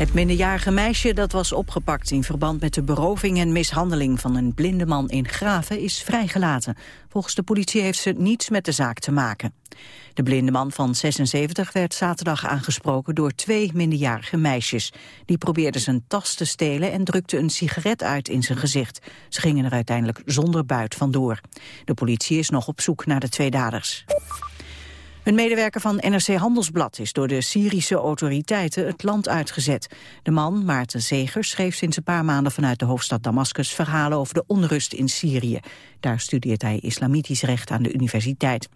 Het minderjarige meisje dat was opgepakt in verband met de beroving en mishandeling van een blinde man in Graven is vrijgelaten. Volgens de politie heeft ze niets met de zaak te maken. De blinde man van 76 werd zaterdag aangesproken door twee minderjarige meisjes. Die probeerden zijn tas te stelen en drukten een sigaret uit in zijn gezicht. Ze gingen er uiteindelijk zonder buit vandoor. De politie is nog op zoek naar de twee daders. Een medewerker van NRC Handelsblad is door de Syrische autoriteiten het land uitgezet. De man, Maarten Zegers, schreef sinds een paar maanden vanuit de hoofdstad Damascus verhalen over de onrust in Syrië. Daar studeert hij islamitisch recht aan de universiteit.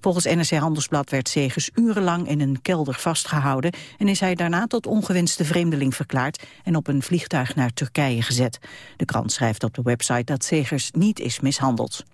Volgens NRC Handelsblad werd Zegers urenlang in een kelder vastgehouden en is hij daarna tot ongewenste vreemdeling verklaard en op een vliegtuig naar Turkije gezet. De krant schrijft op de website dat Zegers niet is mishandeld.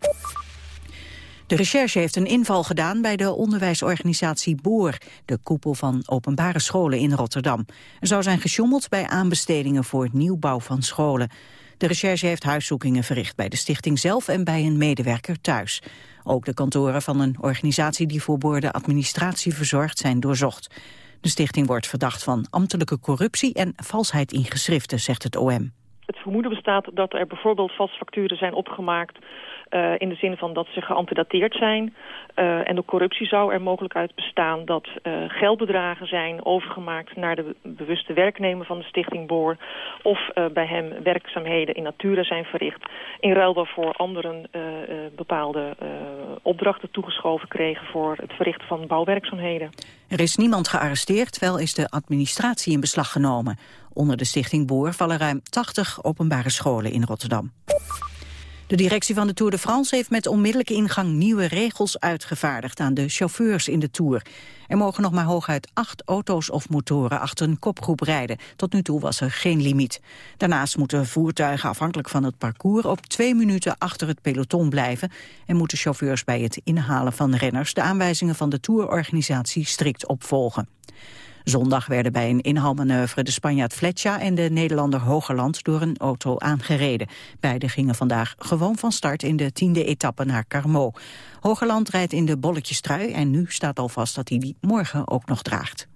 De recherche heeft een inval gedaan bij de onderwijsorganisatie Boor, de koepel van openbare scholen in Rotterdam. Er zou zijn gesjommeld bij aanbestedingen voor nieuwbouw van scholen. De recherche heeft huiszoekingen verricht bij de stichting zelf en bij een medewerker thuis. Ook de kantoren van een organisatie die voor Boor de administratie verzorgt zijn doorzocht. De stichting wordt verdacht van ambtelijke corruptie en valsheid in geschriften, zegt het OM. Het vermoeden bestaat dat er bijvoorbeeld vastfacturen zijn opgemaakt uh, in de zin van dat ze geantedateerd zijn. Uh, en de corruptie zou er mogelijk uit bestaan dat uh, geldbedragen zijn overgemaakt naar de bewuste werknemer van de stichting Boor. Of bij hem werkzaamheden in natura zijn verricht. In ruil daarvoor anderen bepaalde opdrachten toegeschoven kregen voor het verrichten van bouwwerkzaamheden. Er is niemand gearresteerd, wel is de administratie in beslag genomen. Onder de stichting Boor vallen ruim 80 openbare scholen in Rotterdam. De directie van de Tour de France heeft met onmiddellijke ingang nieuwe regels uitgevaardigd aan de chauffeurs in de Tour. Er mogen nog maar hooguit acht auto's of motoren achter een kopgroep rijden. Tot nu toe was er geen limiet. Daarnaast moeten voertuigen afhankelijk van het parcours op twee minuten achter het peloton blijven en moeten chauffeurs bij het inhalen van renners de aanwijzingen van de Tourorganisatie strikt opvolgen. Zondag werden bij een inhaalmanoeuvre de Spanjaard Fletcher en de Nederlander Hogerland door een auto aangereden. Beiden gingen vandaag gewoon van start in de tiende etappe naar Carmo. Hogerland rijdt in de bolletjestrui en nu staat al vast dat hij die morgen ook nog draagt.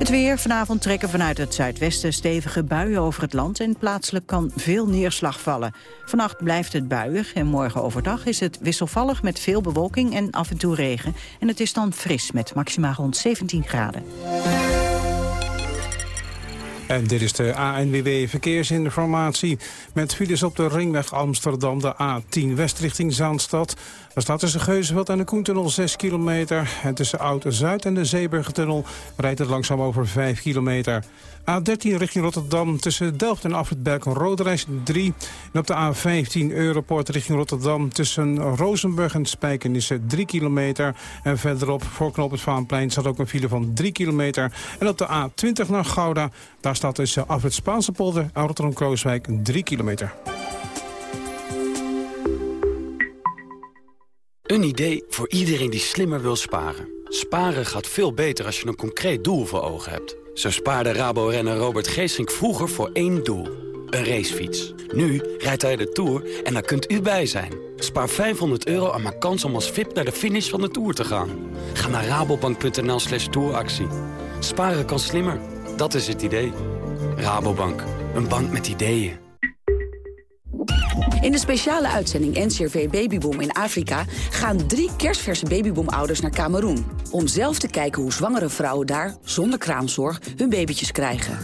Het weer. Vanavond trekken vanuit het zuidwesten stevige buien over het land... en plaatselijk kan veel neerslag vallen. Vannacht blijft het buiig en morgen overdag is het wisselvallig... met veel bewolking en af en toe regen. En het is dan fris met maximaal rond 17 graden. En dit is de ANWB Verkeersinformatie. Met files op de ringweg Amsterdam, de A10 West richting Zaanstad. Er staat tussen Geuzenveld en de Koentunnel 6 kilometer. En tussen Oud-Zuid en de Zeeburgertunnel rijdt het langzaam over 5 kilometer. A13 richting Rotterdam tussen Delft en Afritberg een rode reis 3. En op de A15 Europort richting Rotterdam tussen Rozenburg en Spijken is 3 kilometer. En verderop voor Knoop het Vaanplein staat ook een file van 3 kilometer. En op de A20 naar Gouda, daar staat tussen Afrit Spaanse polder en Rotterdam-Krooswijk 3 kilometer. Een idee voor iedereen die slimmer wil sparen. Sparen gaat veel beter als je een concreet doel voor ogen hebt. Zo spaarde Rabo-renner Robert Geesink vroeger voor één doel. Een racefiets. Nu rijdt hij de Tour en daar kunt u bij zijn. Spaar 500 euro en maak kans om als VIP naar de finish van de Tour te gaan. Ga naar rabobank.nl slash touractie. Sparen kan slimmer. Dat is het idee. Rabobank. Een bank met ideeën. In de speciale uitzending NCRV Babyboom in Afrika... gaan drie kerstverse babyboomouders naar Cameroen... om zelf te kijken hoe zwangere vrouwen daar, zonder kraamzorg, hun babytjes krijgen.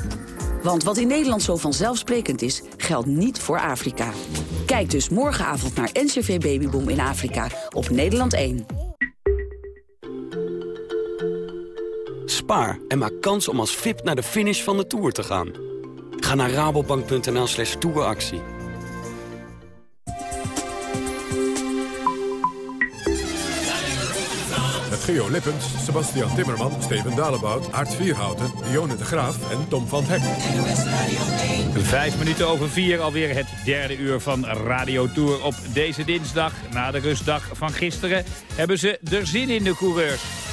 Want wat in Nederland zo vanzelfsprekend is, geldt niet voor Afrika. Kijk dus morgenavond naar NCRV Babyboom in Afrika op Nederland 1. Spaar en maak kans om als VIP naar de finish van de Tour te gaan. Ga naar rabobank.nl slash touractie. Geo Lippens, Sebastian Timmerman, Steven Dalebout, Art Vierhouten, Dionne de Graaf en Tom van Hek. Vijf minuten over vier, alweer het derde uur van Radio Tour op deze dinsdag. Na de rustdag van gisteren hebben ze er zin in, de coureurs.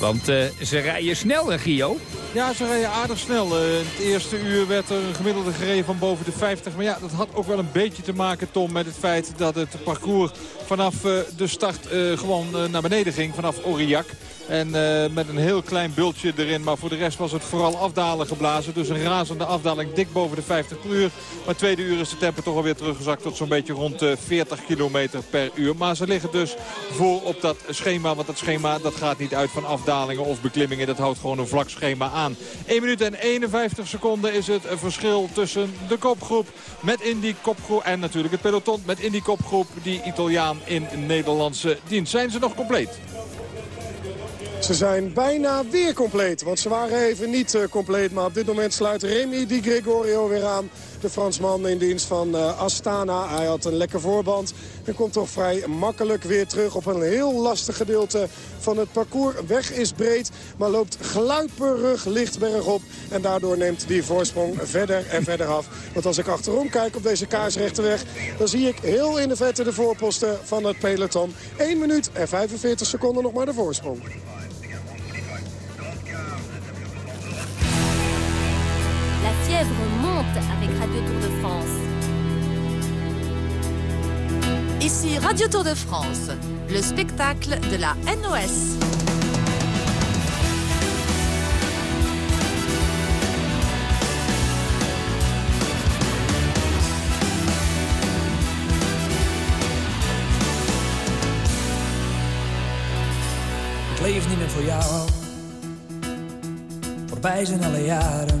Want uh, ze rijden snel, hè, Gio? Ja, ze rijden aardig snel. In het eerste uur werd er een gemiddelde gereden van boven de 50. Maar ja, dat had ook wel een beetje te maken, Tom, met het feit dat het parcours vanaf uh, de start gewoon naar beneden ging. Vanaf Aurillac. En met een heel klein bultje erin. Maar voor de rest was het vooral afdalen geblazen. Dus een razende afdaling dik boven de 50 per uur. Maar tweede uur is de tempo toch alweer teruggezakt tot zo'n beetje rond de 40 kilometer per uur. Maar ze liggen dus voor op dat schema. Want dat schema dat gaat niet uit van afdalingen of beklimmingen. Dat houdt gewoon een vlak schema aan. 1 minuut en 51 seconden is het verschil tussen de kopgroep met in die kopgroep en natuurlijk het peloton met in die kopgroep die Italiaan in Nederlandse dienst. Zijn ze nog compleet? Ze zijn bijna weer compleet, want ze waren even niet uh, compleet. Maar op dit moment sluit Remy Di Gregorio weer aan. De Fransman in dienst van uh, Astana. Hij had een lekker voorband en komt toch vrij makkelijk weer terug op een heel lastig gedeelte van het parcours. Weg is breed, maar loopt gluiperig licht bergop. En daardoor neemt die voorsprong verder en verder af. Want als ik achterom kijk op deze kaarsrechte weg... dan zie ik heel in de vette de voorposten van het peloton. 1 minuut en 45 seconden nog maar de voorsprong. Fièvre monte avec Radio Tour de France. Ici Radio Tour de France, le spectacle de la NOS. Ik leef niet meer voor jou. Voorbij zijn alle jaren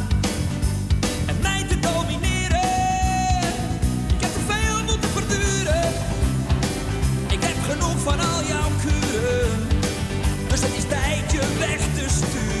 weg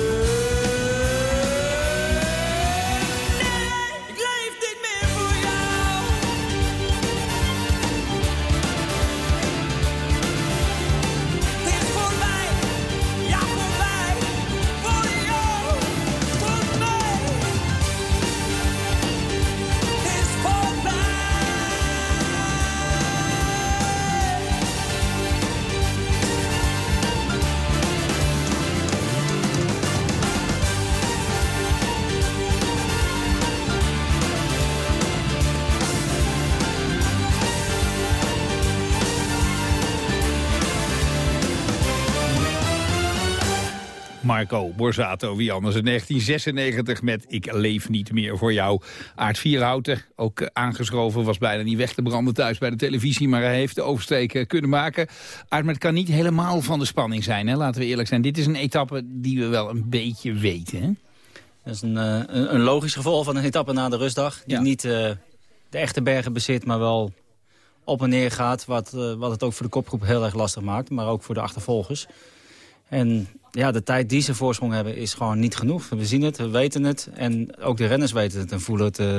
Marco Borsato, wie anders in 1996 met Ik leef niet meer voor jou. Aard Vierhouten, ook aangeschoven, was bijna niet weg te branden thuis bij de televisie... maar hij heeft de oversteek kunnen maken. Aard, maar het kan niet helemaal van de spanning zijn, hè? laten we eerlijk zijn. Dit is een etappe die we wel een beetje weten, hè? Dat is een, een, een logisch gevolg van een etappe na de rustdag... die niet de echte bergen bezit, maar wel op en neer gaat. Wat, uh, wat het ook voor de kopgroep heel erg lastig maakt. Maar ook voor de achtervolgers. En ja, de tijd die ze voorsprong hebben is gewoon niet genoeg. We zien het, we weten het. En ook de renners weten het en voelen het, uh,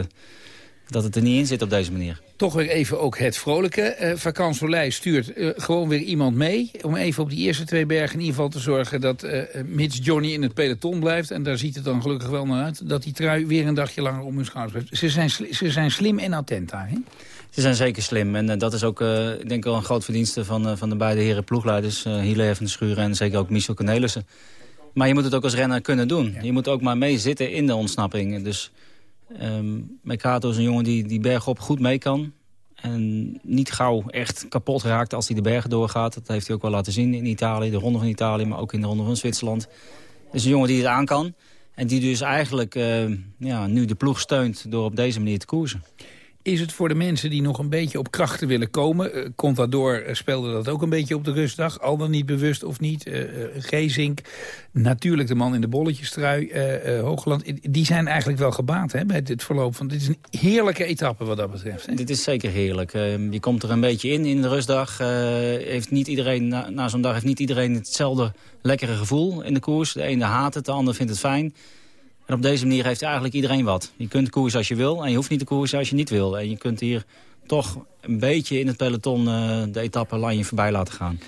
dat het er niet in zit op deze manier. Toch weer even ook het vrolijke. Uh, Vakant Soleil stuurt uh, gewoon weer iemand mee... om even op die eerste twee bergen in ieder geval te zorgen... dat Mitch Johnny in het peloton blijft. En daar ziet het dan gelukkig wel naar uit... dat die trui weer een dagje langer om hun schouders blijft. Ze zijn, ze zijn slim en attent daar? Ze zijn zeker slim. En uh, dat is ook, uh, ik denk wel een groot verdienste van, uh, van de beide heren ploegleiders. Uh, Hiele van de Schuren en zeker ook Michel Cornelissen. Maar je moet het ook als renner kunnen doen. Ja. Je moet ook maar mee zitten in de ontsnapping. Dus um, Mekato is een jongen die, die bergop goed mee kan. En niet gauw echt kapot raakt als hij de bergen doorgaat. Dat heeft hij ook wel laten zien in Italië, de ronde van Italië... maar ook in de ronde van Zwitserland. Het is een jongen die het aan kan. En die dus eigenlijk ja, nu de ploeg steunt door op deze manier te koersen. Is het voor de mensen die nog een beetje op krachten willen komen... Uh, Contador uh, speelde dat ook een beetje op de rustdag. Al dan niet bewust of niet. Uh, Gezink, natuurlijk de man in de bolletjestrui, Hoogland. Die zijn eigenlijk wel gebaat hè, bij het verloop van... Dit is een heerlijke etappe wat dat betreft. Dit is zeker heerlijk. je komt er een beetje in in de rustdag. heeft niet iedereen, na, na zo'n dag heeft niet iedereen hetzelfde lekkere gevoel in de koers. De ene haat het, de ander vindt het fijn. En op deze manier heeft eigenlijk iedereen wat. Je kunt koersen als je wil en je hoeft niet te koersen als je niet wil. En je kunt hier toch een beetje in het peloton uh, de etappe je voorbij laten gaan.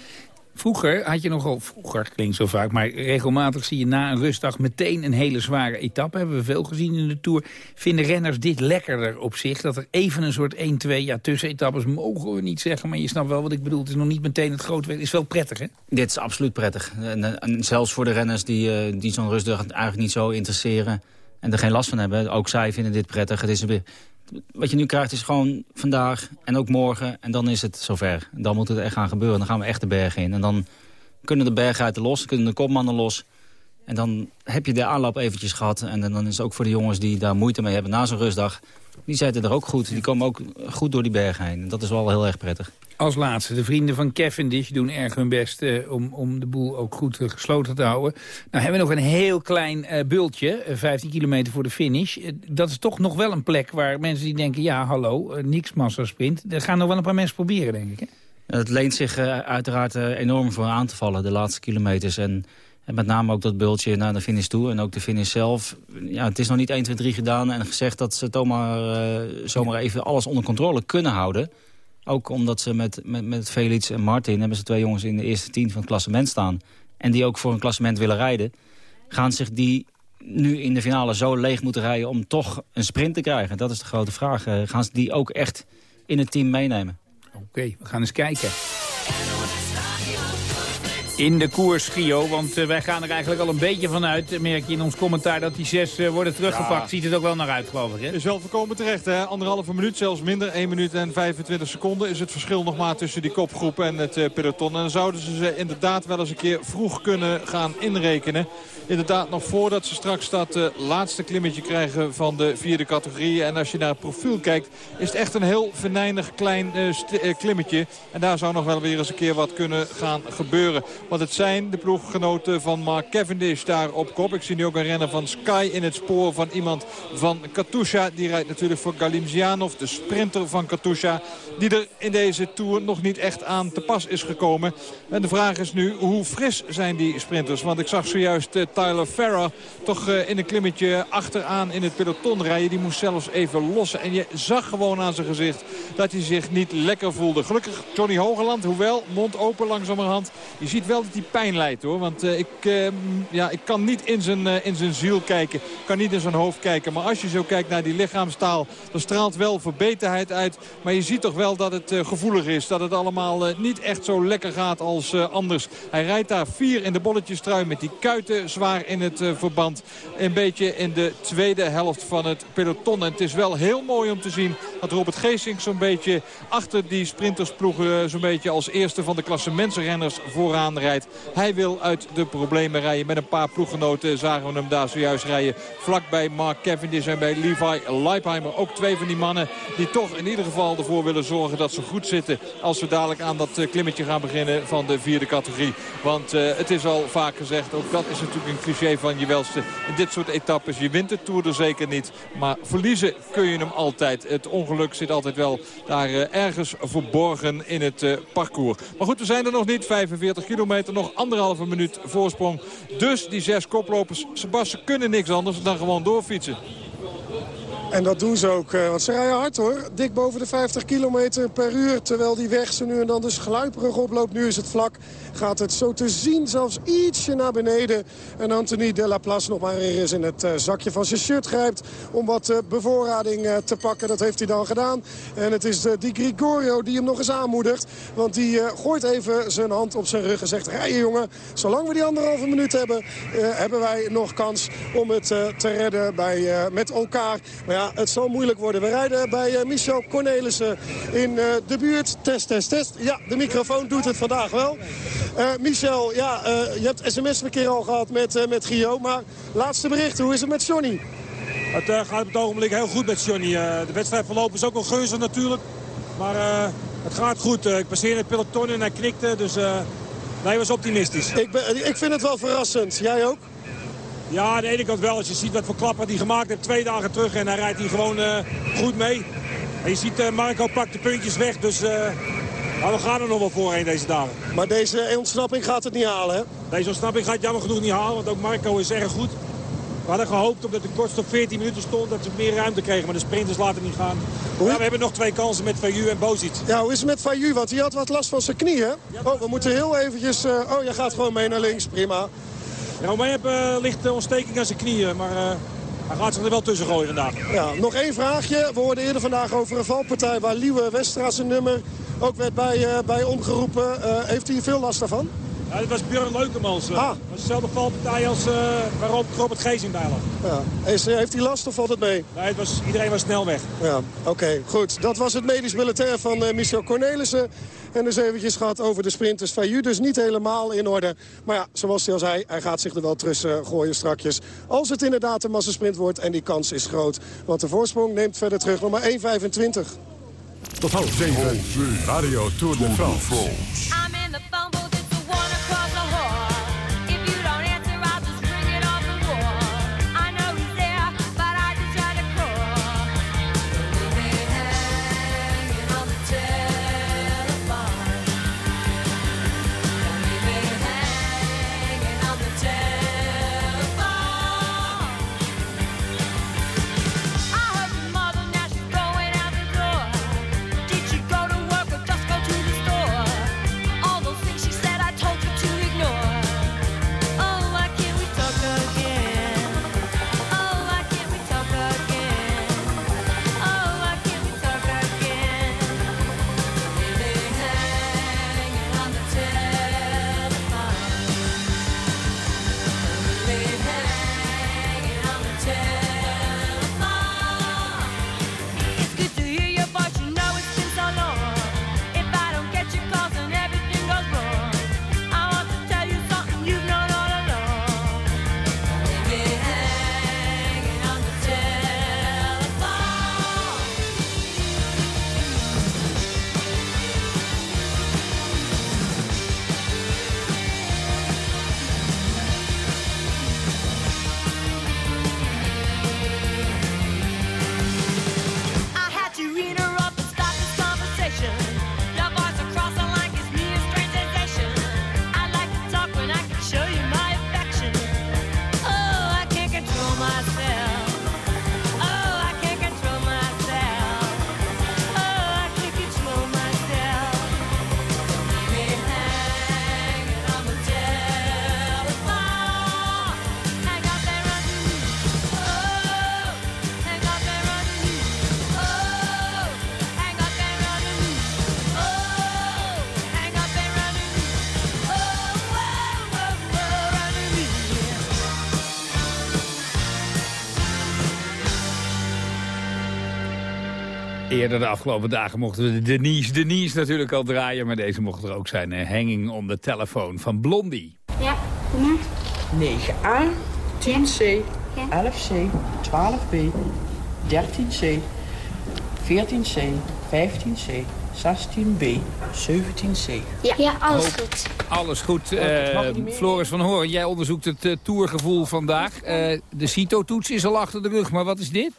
Vroeger had je nogal, vroeger klinkt zo vaak, maar regelmatig zie je na een rustdag meteen een hele zware etappe. Hebben we veel gezien in de Tour. Vinden renners dit lekkerder op zich? Dat er even een soort 1-2, ja tussenetappes mogen we niet zeggen, maar je snapt wel wat ik bedoel. Het is nog niet meteen het grote. Het is wel prettig, hè? Dit is absoluut prettig. En, en zelfs voor de renners die, uh, die zo'n rustdag eigenlijk niet zo interesseren en er geen last van hebben. Ook zij vinden dit prettig. Het is weer wat je nu krijgt is gewoon vandaag en ook morgen. En dan is het zover. Dan moet het echt gaan gebeuren. Dan gaan we echt de bergen in. En dan kunnen de bergen uit los, kunnen de kopmannen los. En dan heb je de aanloop eventjes gehad. En dan is het ook voor de jongens die daar moeite mee hebben na zo'n rustdag... die zitten er ook goed. Die komen ook goed door die bergen heen. En dat is wel heel erg prettig. Als laatste, de vrienden van Cavendish doen erg hun best uh, om, om de boel ook goed uh, gesloten te houden. Nou hebben we nog een heel klein uh, bultje, 15 kilometer voor de finish. dat is toch nog wel een plek waar mensen die denken, ja hallo, niks massasprint. Er gaan nog wel een paar mensen proberen, denk ik. Hè? Het leent zich uiteraard enorm voor aan te vallen, de laatste kilometers. En, en, met name ook dat bultje naar de finish toe en ook de finish zelf. Ja, het is nog niet 1, 2, 3 gedaan en gezegd dat ze zomaar, zomaar even alles onder controle kunnen houden. Ook omdat ze met, met, met Felix en Martin... hebben ze twee jongens in de eerste tien van het klassement staan... en die ook voor een klassement willen rijden... gaan zich die nu in de finale zo leeg moeten rijden... om toch een sprint te krijgen? Dat is de grote vraag. Uh, gaan ze die ook echt in het team meenemen? Oké, okay, we gaan eens kijken in de koers, Gio. Want uh, wij gaan er eigenlijk al een beetje vanuit, merk je in ons commentaar, dat die zes uh, worden teruggepakt. Ja. Ziet het ook wel naar uit, geloof ik. Hè? Is wel voorkomen terecht, hè? Anderhalve minuut, zelfs minder. 1 minuut en 25 seconden is het verschil nog maar tussen die kopgroep en het uh, peloton. En dan zouden ze ze inderdaad wel eens een keer vroeg kunnen gaan inrekenen. Inderdaad, nog voordat ze straks dat laatste klimmetje krijgen van de vierde categorie. En als je naar het profiel kijkt, is het echt een heel venijnig klein klimmetje. En daar zou nog wel weer eens een keer wat kunnen gaan gebeuren. Want het zijn de ploeggenoten van Mark Cavendish daar op kop. Ik zie nu ook een renner van Sky in het spoor van iemand van Katusha. Die rijdt natuurlijk voor Galimzianov, de sprinter van Katusha. Die er in deze Tour nog niet echt aan te pas is gekomen. En de vraag is nu, hoe fris zijn die sprinters? Want ik zag zojuist uh, Tyler Farrer toch uh, in een klimmetje achteraan in het peloton rijden. Die moest zelfs even lossen. En je zag gewoon aan zijn gezicht dat hij zich niet lekker voelde. Gelukkig Johnny Hogeland, hoewel mond open langzamerhand. Je ziet wel dat hij pijn leidt hoor. Want uh, ik, uh, ja, ik kan niet in zijn, uh, in zijn ziel kijken. kan niet in zijn hoofd kijken. Maar als je zo kijkt naar die lichaamstaal. Dan straalt wel verbeterheid uit. Maar je ziet toch wel dat het gevoelig is. Dat het allemaal niet echt zo lekker gaat als anders. Hij rijdt daar vier in de bolletjestrui. Met die kuiten zwaar in het verband. Een beetje in de tweede helft van het peloton. En het is wel heel mooi om te zien dat Robert Geesink zo'n beetje achter die sprintersploegen... zo'n beetje als eerste van de klassementsrenners vooraan Hij wil uit de problemen rijden. Met een paar ploeggenoten zagen we hem daar zojuist rijden. Vlakbij Mark Cavendish en bij Levi Leipheimer. Ook twee van die mannen die toch in ieder geval ervoor willen zorgen dat ze goed zitten... als we dadelijk aan dat eh, klimmetje gaan beginnen van de vierde categorie. Want uh, het is al vaak gezegd, ook dat is natuurlijk een cliché van je welste. In dit soort etappes, je wint de Tour er zeker niet. Maar verliezen kun je hem altijd. Het ongeluk zit altijd wel daar uh, ergens verborgen in het parcours. Maar goed, we zijn er nog niet. 45 kilometer, nog anderhalve minuut voorsprong. Dus die zes koplopers, Sebastian, kunnen niks anders dan gewoon doorfietsen. En dat doen ze ook, want ze rijden hard hoor. Dik boven de 50 km per uur. Terwijl die weg ze nu en dan dus gluiperig oploopt. Nu is het vlak gaat het zo te zien zelfs ietsje naar beneden. En Anthony de la Place nog maar eens in het uh, zakje van zijn shirt grijpt... om wat uh, bevoorrading te pakken. Dat heeft hij dan gedaan. En het is die Grigorio die hem nog eens aanmoedigt. Want die gooit even zijn hand op zijn rug en zegt... rijden jongen, zolang we die anderhalve minuut hebben... hebben wij nog kans om het te redden bij, met elkaar. Maar ja, het zal moeilijk worden. We rijden bij Michel Cornelissen in de buurt. Test, test, test. Ja, de microfoon doet het vandaag wel. Uh, Michel, ja, je hebt sms een keer al gehad met, met Gio. Maar laatste bericht, hoe is het met Johnny? Het gaat op het ogenblik heel goed met Johnny. de wedstrijd verlopen is ook wel gunstig natuurlijk. Maar het gaat goed. ik passeer het peloton en hij knikte. Dus hij was optimistisch. Ik, ben, ik vind het wel verrassend. Jij ook? Ja, aan de ene kant wel. Als je ziet wat voor klappen hij gemaakt heeft twee dagen terug. En hij rijdt hier gewoon goed mee. En je ziet Marco pakt de puntjes weg. Dus maar we gaan er nog wel voorheen deze dagen. Maar deze ontsnapping gaat het niet halen, hè? Deze ontsnapping gaat jammer genoeg niet halen, want ook Marco is erg goed. We hadden gehoopt, omdat de kortste op 14 minuten stond, dat ze meer ruimte kregen. Maar de sprinters laten niet gaan. Ja, we hebben nog twee kansen met Vayu en Bozic. Ja, hoe is het met Vayu? Want hij had wat last van zijn knie, hè? Oh, we moeten heel eventjes... Uh... Oh, je gaat gewoon mee naar links. Prima. Ja, je hebt uh, lichte ontsteking aan zijn knieën. Maar uh, hij gaat zich er wel tussen gooien vandaag. Ja, nog één vraagje. We hoorden eerder vandaag over een valpartij waar Liewe Westra zijn nummer ook werd bij, bij omgeroepen. Heeft hij veel last daarvan? Ja, dat was Björn Leukemans. Uh. Ah. Dat was dezelfde valpartij als waarop Robert Geesing bij lag. Ja. Is, heeft hij last of valt het mee? Nee, het was, iedereen was snel weg. Ja, oké, goed. Dat was het medisch militair van Michel Cornelissen. En dus eventjes gehad over de sprinters. Vayu dus niet helemaal in orde. Maar ja, zoals hij al zei, hij gaat zich er wel tussen gooien strakjes. Als het inderdaad een massasprint wordt en die kans is groot. Want de voorsprong neemt verder terug nog maar 1,25. Tot half zeven. Radio Tour de France. Eerder de afgelopen dagen mochten we de Denise Denise natuurlijk al draaien. Maar deze mocht er ook zijn. Uh, hanging on de telefoon van Blondie. Ja, kom maar. 9a, 10c, 11c, 12b, 13c, 14c, 15c, 16b, 17c. Ja, ja alles goed. Alles goed. Uh, Floris van Hoorn, jij onderzoekt het uh, tourgevoel vandaag. Uh, de CITO-toets is al achter de rug, maar wat is dit?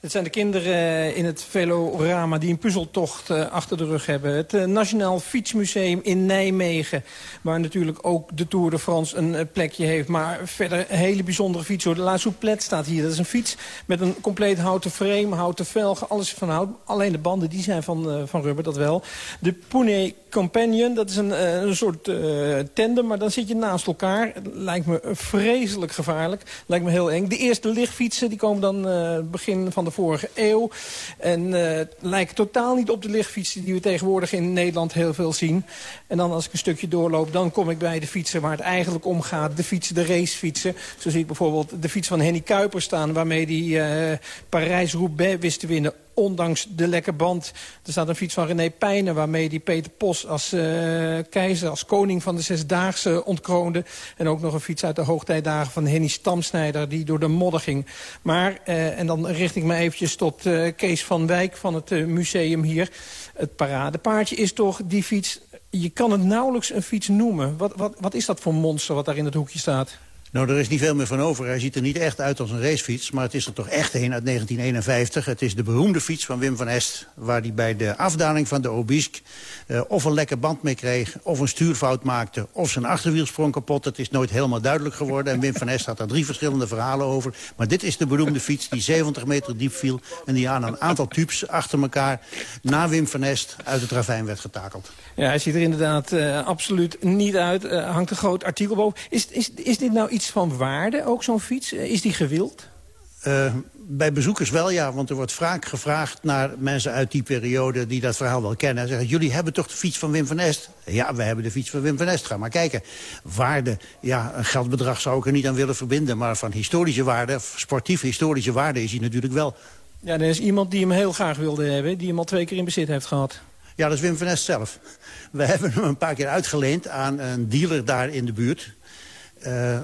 Het zijn de kinderen eh, in het Velorama die een puzzeltocht uh, achter de rug hebben. Het uh, Nationaal Fietsmuseum in Nijmegen. Waar natuurlijk ook de Tour de France een uh, plekje heeft. Maar verder hele bijzondere fiets. De La Souplette staat hier. Dat is een fiets met een compleet houten frame, houten velgen. Alles van hout. Alleen de banden die zijn van, van rubber, dat wel. De Pune Companion, dat is een, een soort tandem. Maar dan zit je naast elkaar. Lijkt me vreselijk gevaarlijk. Lijkt me heel eng. De eerste lichtfietsen die komen dan begin van de vorige eeuw. En uh, lijken totaal niet op de lichtfietsen die we tegenwoordig in Nederland heel veel zien. En dan als ik een stukje doorloop, dan kom ik bij de fietsen waar het eigenlijk om gaat. De fietsen, de racefietsen. Zo zie ik bijvoorbeeld de fiets van Henny Kuiper staan... waarmee hij uh, Parijs-Roubaix wist te winnen ondanks de lekke band. Er staat een fiets van René Pijnen waarmee die Peter Pos als uh, keizer, als koning van de Zesdaagse ontkroonde. En ook nog een fiets uit de hoogtijdagen van Henny Stamsnijder die door de modder ging. Maar, uh, en dan richt ik me eventjes tot uh, Kees van Wijk van het museum hier. Het paradepaardje is toch die fiets... Je kan het nauwelijks een fiets noemen. Wat, wat, wat is dat voor monster wat daar in het hoekje staat? Nou, er is niet veel meer van over. Hij ziet er niet echt uit als een racefiets, maar het is er toch echt een uit 1951. Het is de beroemde fiets van Wim van Est, waar hij bij de afdaling van de Obisque uh, of een lekke band mee kreeg, of een stuurfout maakte, of zijn achterwiel sprong kapot. Het is nooit helemaal duidelijk geworden en Wim van Est had daar drie verschillende verhalen over. Maar dit is de beroemde fiets die 70 meter diep viel en die aan een aantal tubes achter elkaar na Wim van Est uit het ravijn werd getakeld. Ja, hij ziet er inderdaad uh, absoluut niet uit. Uh, hangt een groot artikel boven. Is, is, is dit nou iets van waarde, ook zo'n fiets? Is die gewild? Uh, bij bezoekers wel, ja. Want er wordt vaak gevraagd naar mensen uit die periode... die dat verhaal wel kennen. Zeggen, jullie hebben toch de fiets van Wim van Est? Ja, we hebben de fiets van Wim van Est. Ga maar kijken. Waarde, ja, een geldbedrag zou ik er niet aan willen verbinden. Maar van historische waarde, sportief historische waarde... is hij natuurlijk wel. Ja, er is iemand die hem heel graag wilde hebben. Die hem al twee keer in bezit heeft gehad. Ja, dat is Wim van Est zelf. We hebben hem een paar keer uitgeleend aan een dealer daar in de buurt. Uh,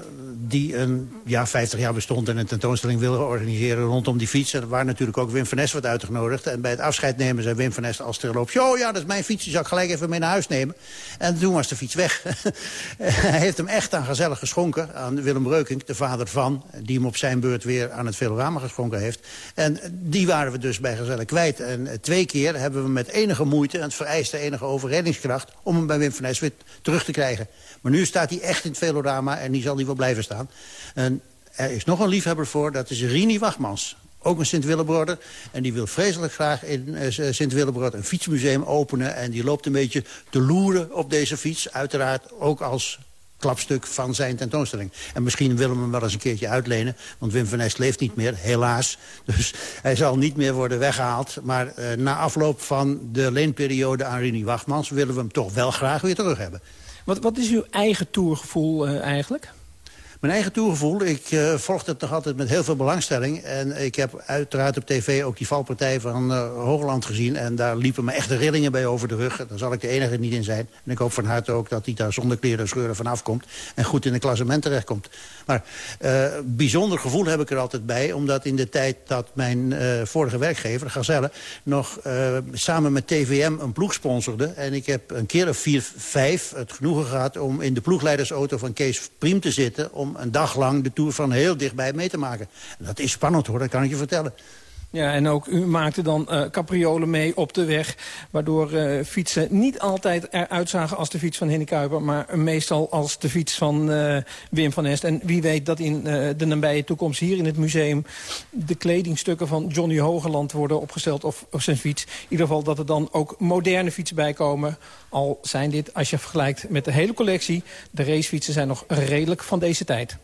die een ja, 50 jaar bestond en een tentoonstelling wilde organiseren rondom die fiets. En waar natuurlijk ook Wim van Ness wordt uitgenodigd. En bij het afscheid nemen zei Wim van Ness als terloop... oh ja, dat is mijn fiets, die zal ik gelijk even mee naar huis nemen. En toen was de fiets weg. Hij heeft hem echt aan gezellig geschonken. Aan Willem Breukink, de vader van... die hem op zijn beurt weer aan het Velorama geschonken heeft. En die waren we dus bij gezellig kwijt. En twee keer hebben we met enige moeite... en het vereiste enige overredingskracht... om hem bij Wim van Ness weer terug te krijgen. Maar nu staat hij echt in het Velorama en die zal die wel blijven staan. En er is nog een liefhebber voor, dat is Rini Wachtmans. Ook een Sint-Willebroder. En die wil vreselijk graag in uh, Sint-Willebrood een fietsmuseum openen. En die loopt een beetje te loeren op deze fiets. Uiteraard ook als klapstuk van zijn tentoonstelling. En misschien willen we hem wel eens een keertje uitlenen. Want Wim van leeft niet meer, helaas. Dus hij zal niet meer worden weggehaald. Maar uh, na afloop van de leenperiode aan Rini Wachtmans... willen we hem toch wel graag weer terug hebben. Wat, wat is uw eigen tourgevoel uh, eigenlijk? Mijn eigen toegevoel, ik uh, volg het nog altijd met heel veel belangstelling. En ik heb uiteraard op tv ook die valpartij van uh, Hoogland gezien. En daar liepen me echt de rillingen bij over de rug. Daar zal ik de enige niet in zijn. En ik hoop van harte ook dat hij daar zonder kleren en scheuren vanaf komt. En goed in de klassement terechtkomt. Maar uh, bijzonder gevoel heb ik er altijd bij. Omdat in de tijd dat mijn vorige werkgever, Gazelle... nog samen met TVM een ploeg sponsorde. En ik heb een keer of vier, vijf het genoegen gehad... om in de ploegleidersauto van Kees Priem te zitten... om een dag lang de Tour van heel dichtbij mee te maken. En dat is spannend hoor, dat kan ik je vertellen. Ja, en ook u maakte dan uh, capriolen mee op de weg... waardoor uh, fietsen niet altijd eruit zagen als de fiets van Henny Kuiper... maar meestal als de fiets van uh, Wim van Est. En wie weet dat in de nabije toekomst hier in het museum... de kledingstukken van Johnny Hogeland worden opgesteld of, of zijn fiets. In ieder geval dat er dan ook moderne fietsen bij komen. Al zijn dit, als je vergelijkt met de hele collectie... de racefietsen zijn nog redelijk van deze tijd.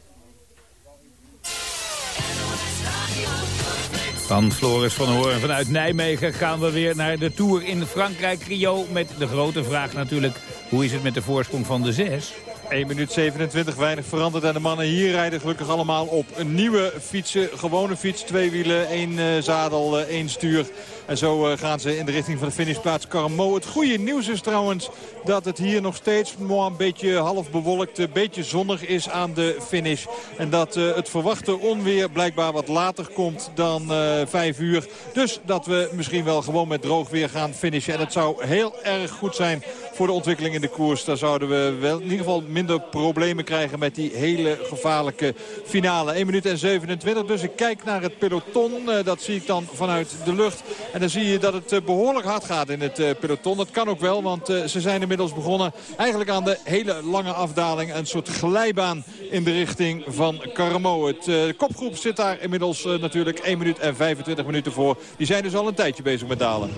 Van Floris van Hoorn vanuit Nijmegen gaan we weer naar de Tour in Frankrijk. Rio met de grote vraag natuurlijk, hoe is het met de voorsprong van de zes? 1 minuut 27, weinig veranderd. En de mannen hier rijden gelukkig allemaal op een nieuwe fietsen. Gewone fiets, twee wielen, één uh, zadel, uh, één stuur. En zo uh, gaan ze in de richting van de finishplaats Carmo. Het goede nieuws is trouwens dat het hier nog steeds een beetje half bewolkt, een beetje zonnig is aan de finish. En dat het verwachte onweer blijkbaar wat later komt dan 5 uur. Dus dat we misschien wel gewoon met droog weer gaan finishen. En het zou heel erg goed zijn voor de ontwikkeling in de koers. Daar zouden we wel in ieder geval minder problemen krijgen met die hele gevaarlijke finale. 1 minuut en 27. Dus ik kijk naar het peloton. Uh, dat zie ik dan vanuit de lucht. En dan zie je dat het uh, behoorlijk hard gaat in het uh, peloton. Dat kan ook wel, want ze zijn inmiddels begonnen eigenlijk aan de hele lange afdaling. Een soort glijbaan in de richting van Caramo. Het kopgroep zit daar inmiddels natuurlijk 1 minuut en 25 minuten voor. Die zijn dus al een tijdje bezig met dalen.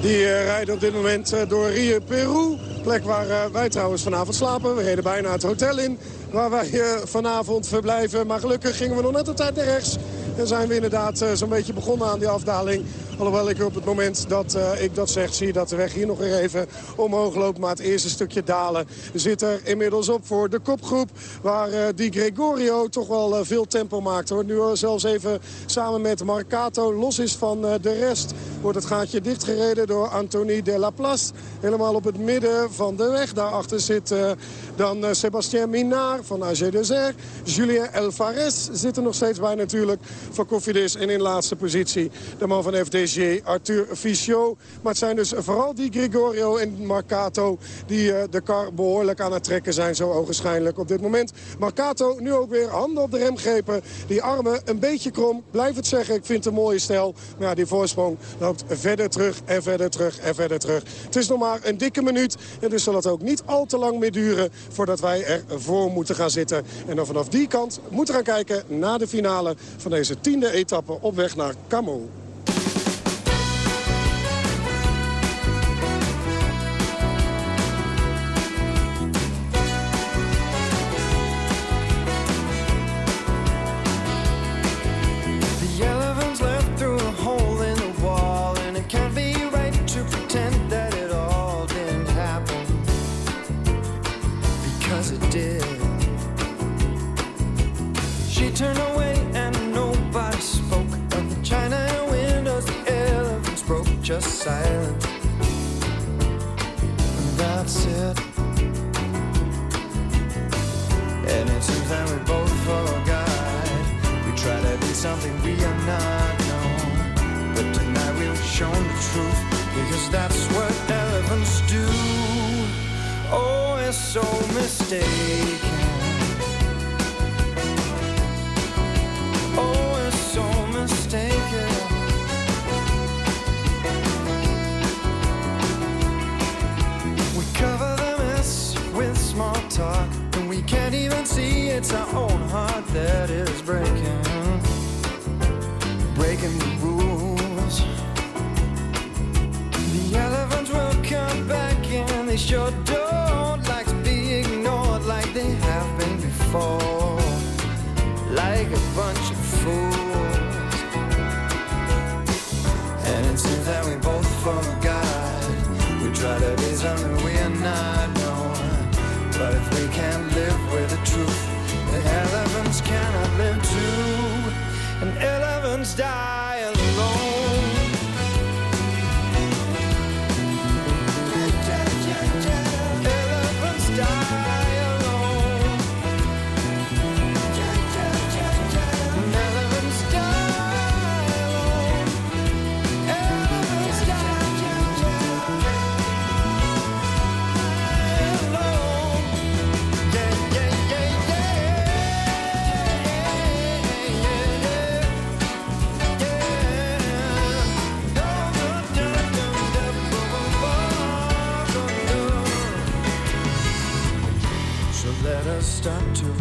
Die uh, rijden op dit moment uh, door Rio Peru. Plek waar uh, wij trouwens vanavond slapen. We reden bijna het hotel in waar wij vanavond verblijven. Maar gelukkig gingen we nog net op tijd naar rechts. En zijn we inderdaad zo'n beetje begonnen aan die afdaling. Alhoewel ik op het moment dat uh, ik dat zeg zie dat de weg hier nog even omhoog loopt. Maar het eerste stukje dalen zit er inmiddels op voor de kopgroep. Waar uh, Di Gregorio toch wel veel tempo maakt. Hoor. Nu zelfs even samen met Marcato los is van de rest. Wordt het gaatje dichtgereden door Anthony de la Place. Helemaal op het midden van de weg. Daarachter zit dan Sebastien Minard van AG Desert. Julien Elfares zit er nog steeds bij natuurlijk voor Cofidis. En in laatste positie de man van FD Arthur Fichot. Maar het zijn dus vooral die Gregorio en Marcato die uh, de kar behoorlijk aan het trekken zijn. Zo ogenschijnlijk op dit moment. Marcato nu ook weer handen op de remgrepen. Die armen een beetje krom. Blijf het zeggen, ik vind het een mooie stijl. Maar ja, die voorsprong loopt verder terug en verder terug en verder terug. Het is nog maar een dikke minuut. En dus zal het ook niet al te lang meer duren voordat wij ervoor moeten gaan zitten. En dan vanaf die kant moeten gaan kijken naar de finale van deze tiende etappe op weg naar Camo. We try to be something we are not known. But if we can't live with the truth, then elephants cannot live too. And elephants die alone.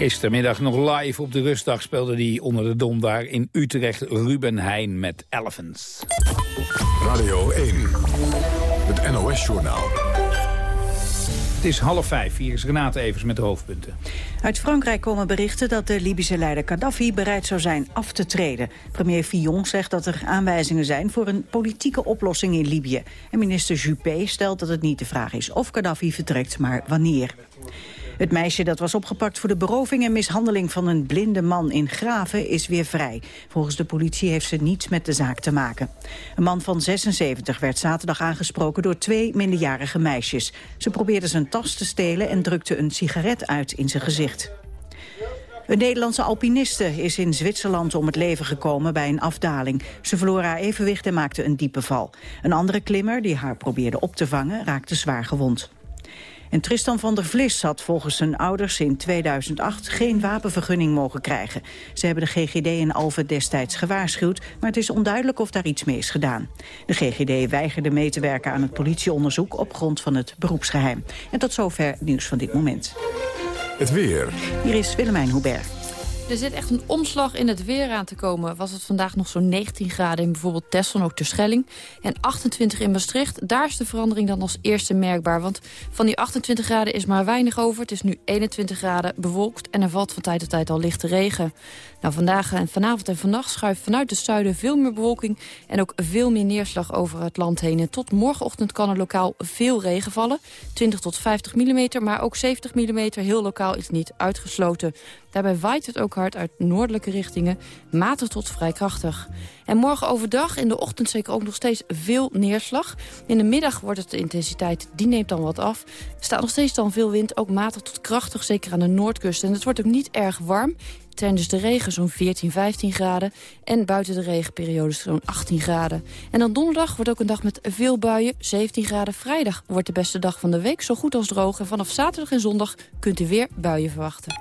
Gistermiddag nog live op de rustdag speelde hij onder de dom daar in Utrecht Ruben Heijn met Elephants. Radio 1, het NOS-journaal. Het is half vijf, hier is Renate Evers met de hoofdpunten. Uit Frankrijk komen berichten dat de Libische leider Gaddafi bereid zou zijn af te treden. Premier Fillon zegt dat er aanwijzingen zijn voor een politieke oplossing in Libië. En minister Juppé stelt dat het niet de vraag is of Gaddafi vertrekt, maar wanneer. Het meisje dat was opgepakt voor de beroving en mishandeling van een blinde man in Graven is weer vrij. Volgens de politie heeft ze niets met de zaak te maken. Een man van 76 werd zaterdag aangesproken door twee minderjarige meisjes. Ze probeerden zijn tas te stelen en drukte een sigaret uit in zijn gezicht. Een Nederlandse alpiniste is in Zwitserland om het leven gekomen bij een afdaling. Ze verloor haar evenwicht en maakte een diepe val. Een andere klimmer die haar probeerde op te vangen raakte zwaar gewond. En Tristan van der Vlis had volgens zijn ouders in 2008 geen wapenvergunning mogen krijgen. Ze hebben de GGD in Alphen destijds gewaarschuwd, maar het is onduidelijk of daar iets mee is gedaan. De GGD weigerde mee te werken aan het politieonderzoek op grond van het beroepsgeheim. En tot zover nieuws van dit moment. Het weer. Hier is Willemijn Hubert. Er zit echt een omslag in het weer aan te komen. Was het vandaag nog zo'n 19 graden in bijvoorbeeld Texel, ook Terschelling. En 28 in Maastricht. Daar is de verandering dan als eerste merkbaar. Want van die 28 graden is maar weinig over. Het is nu 21 graden bewolkt en er valt van tijd tot tijd al lichte regen. Nou, vandaag en vanavond en vannacht schuift vanuit het zuiden veel meer bewolking... en ook veel meer neerslag over het land heen. En tot morgenochtend kan er lokaal veel regen vallen. 20 tot 50 mm, maar ook 70 mm heel lokaal is niet uitgesloten. Daarbij waait het ook hard uit noordelijke richtingen, matig tot vrij krachtig. En morgen overdag, in de ochtend zeker ook nog steeds veel neerslag. In de middag wordt het de intensiteit, die neemt dan wat af. Er staat nog steeds dan veel wind, ook matig tot krachtig, zeker aan de noordkust. En het wordt ook niet erg warm. Tijdens de regen zo'n 14, 15 graden. En buiten de regenperiodes zo'n 18 graden. En dan donderdag wordt ook een dag met veel buien. 17 graden. Vrijdag wordt de beste dag van de week. Zo goed als droog. En vanaf zaterdag en zondag kunt u weer buien verwachten.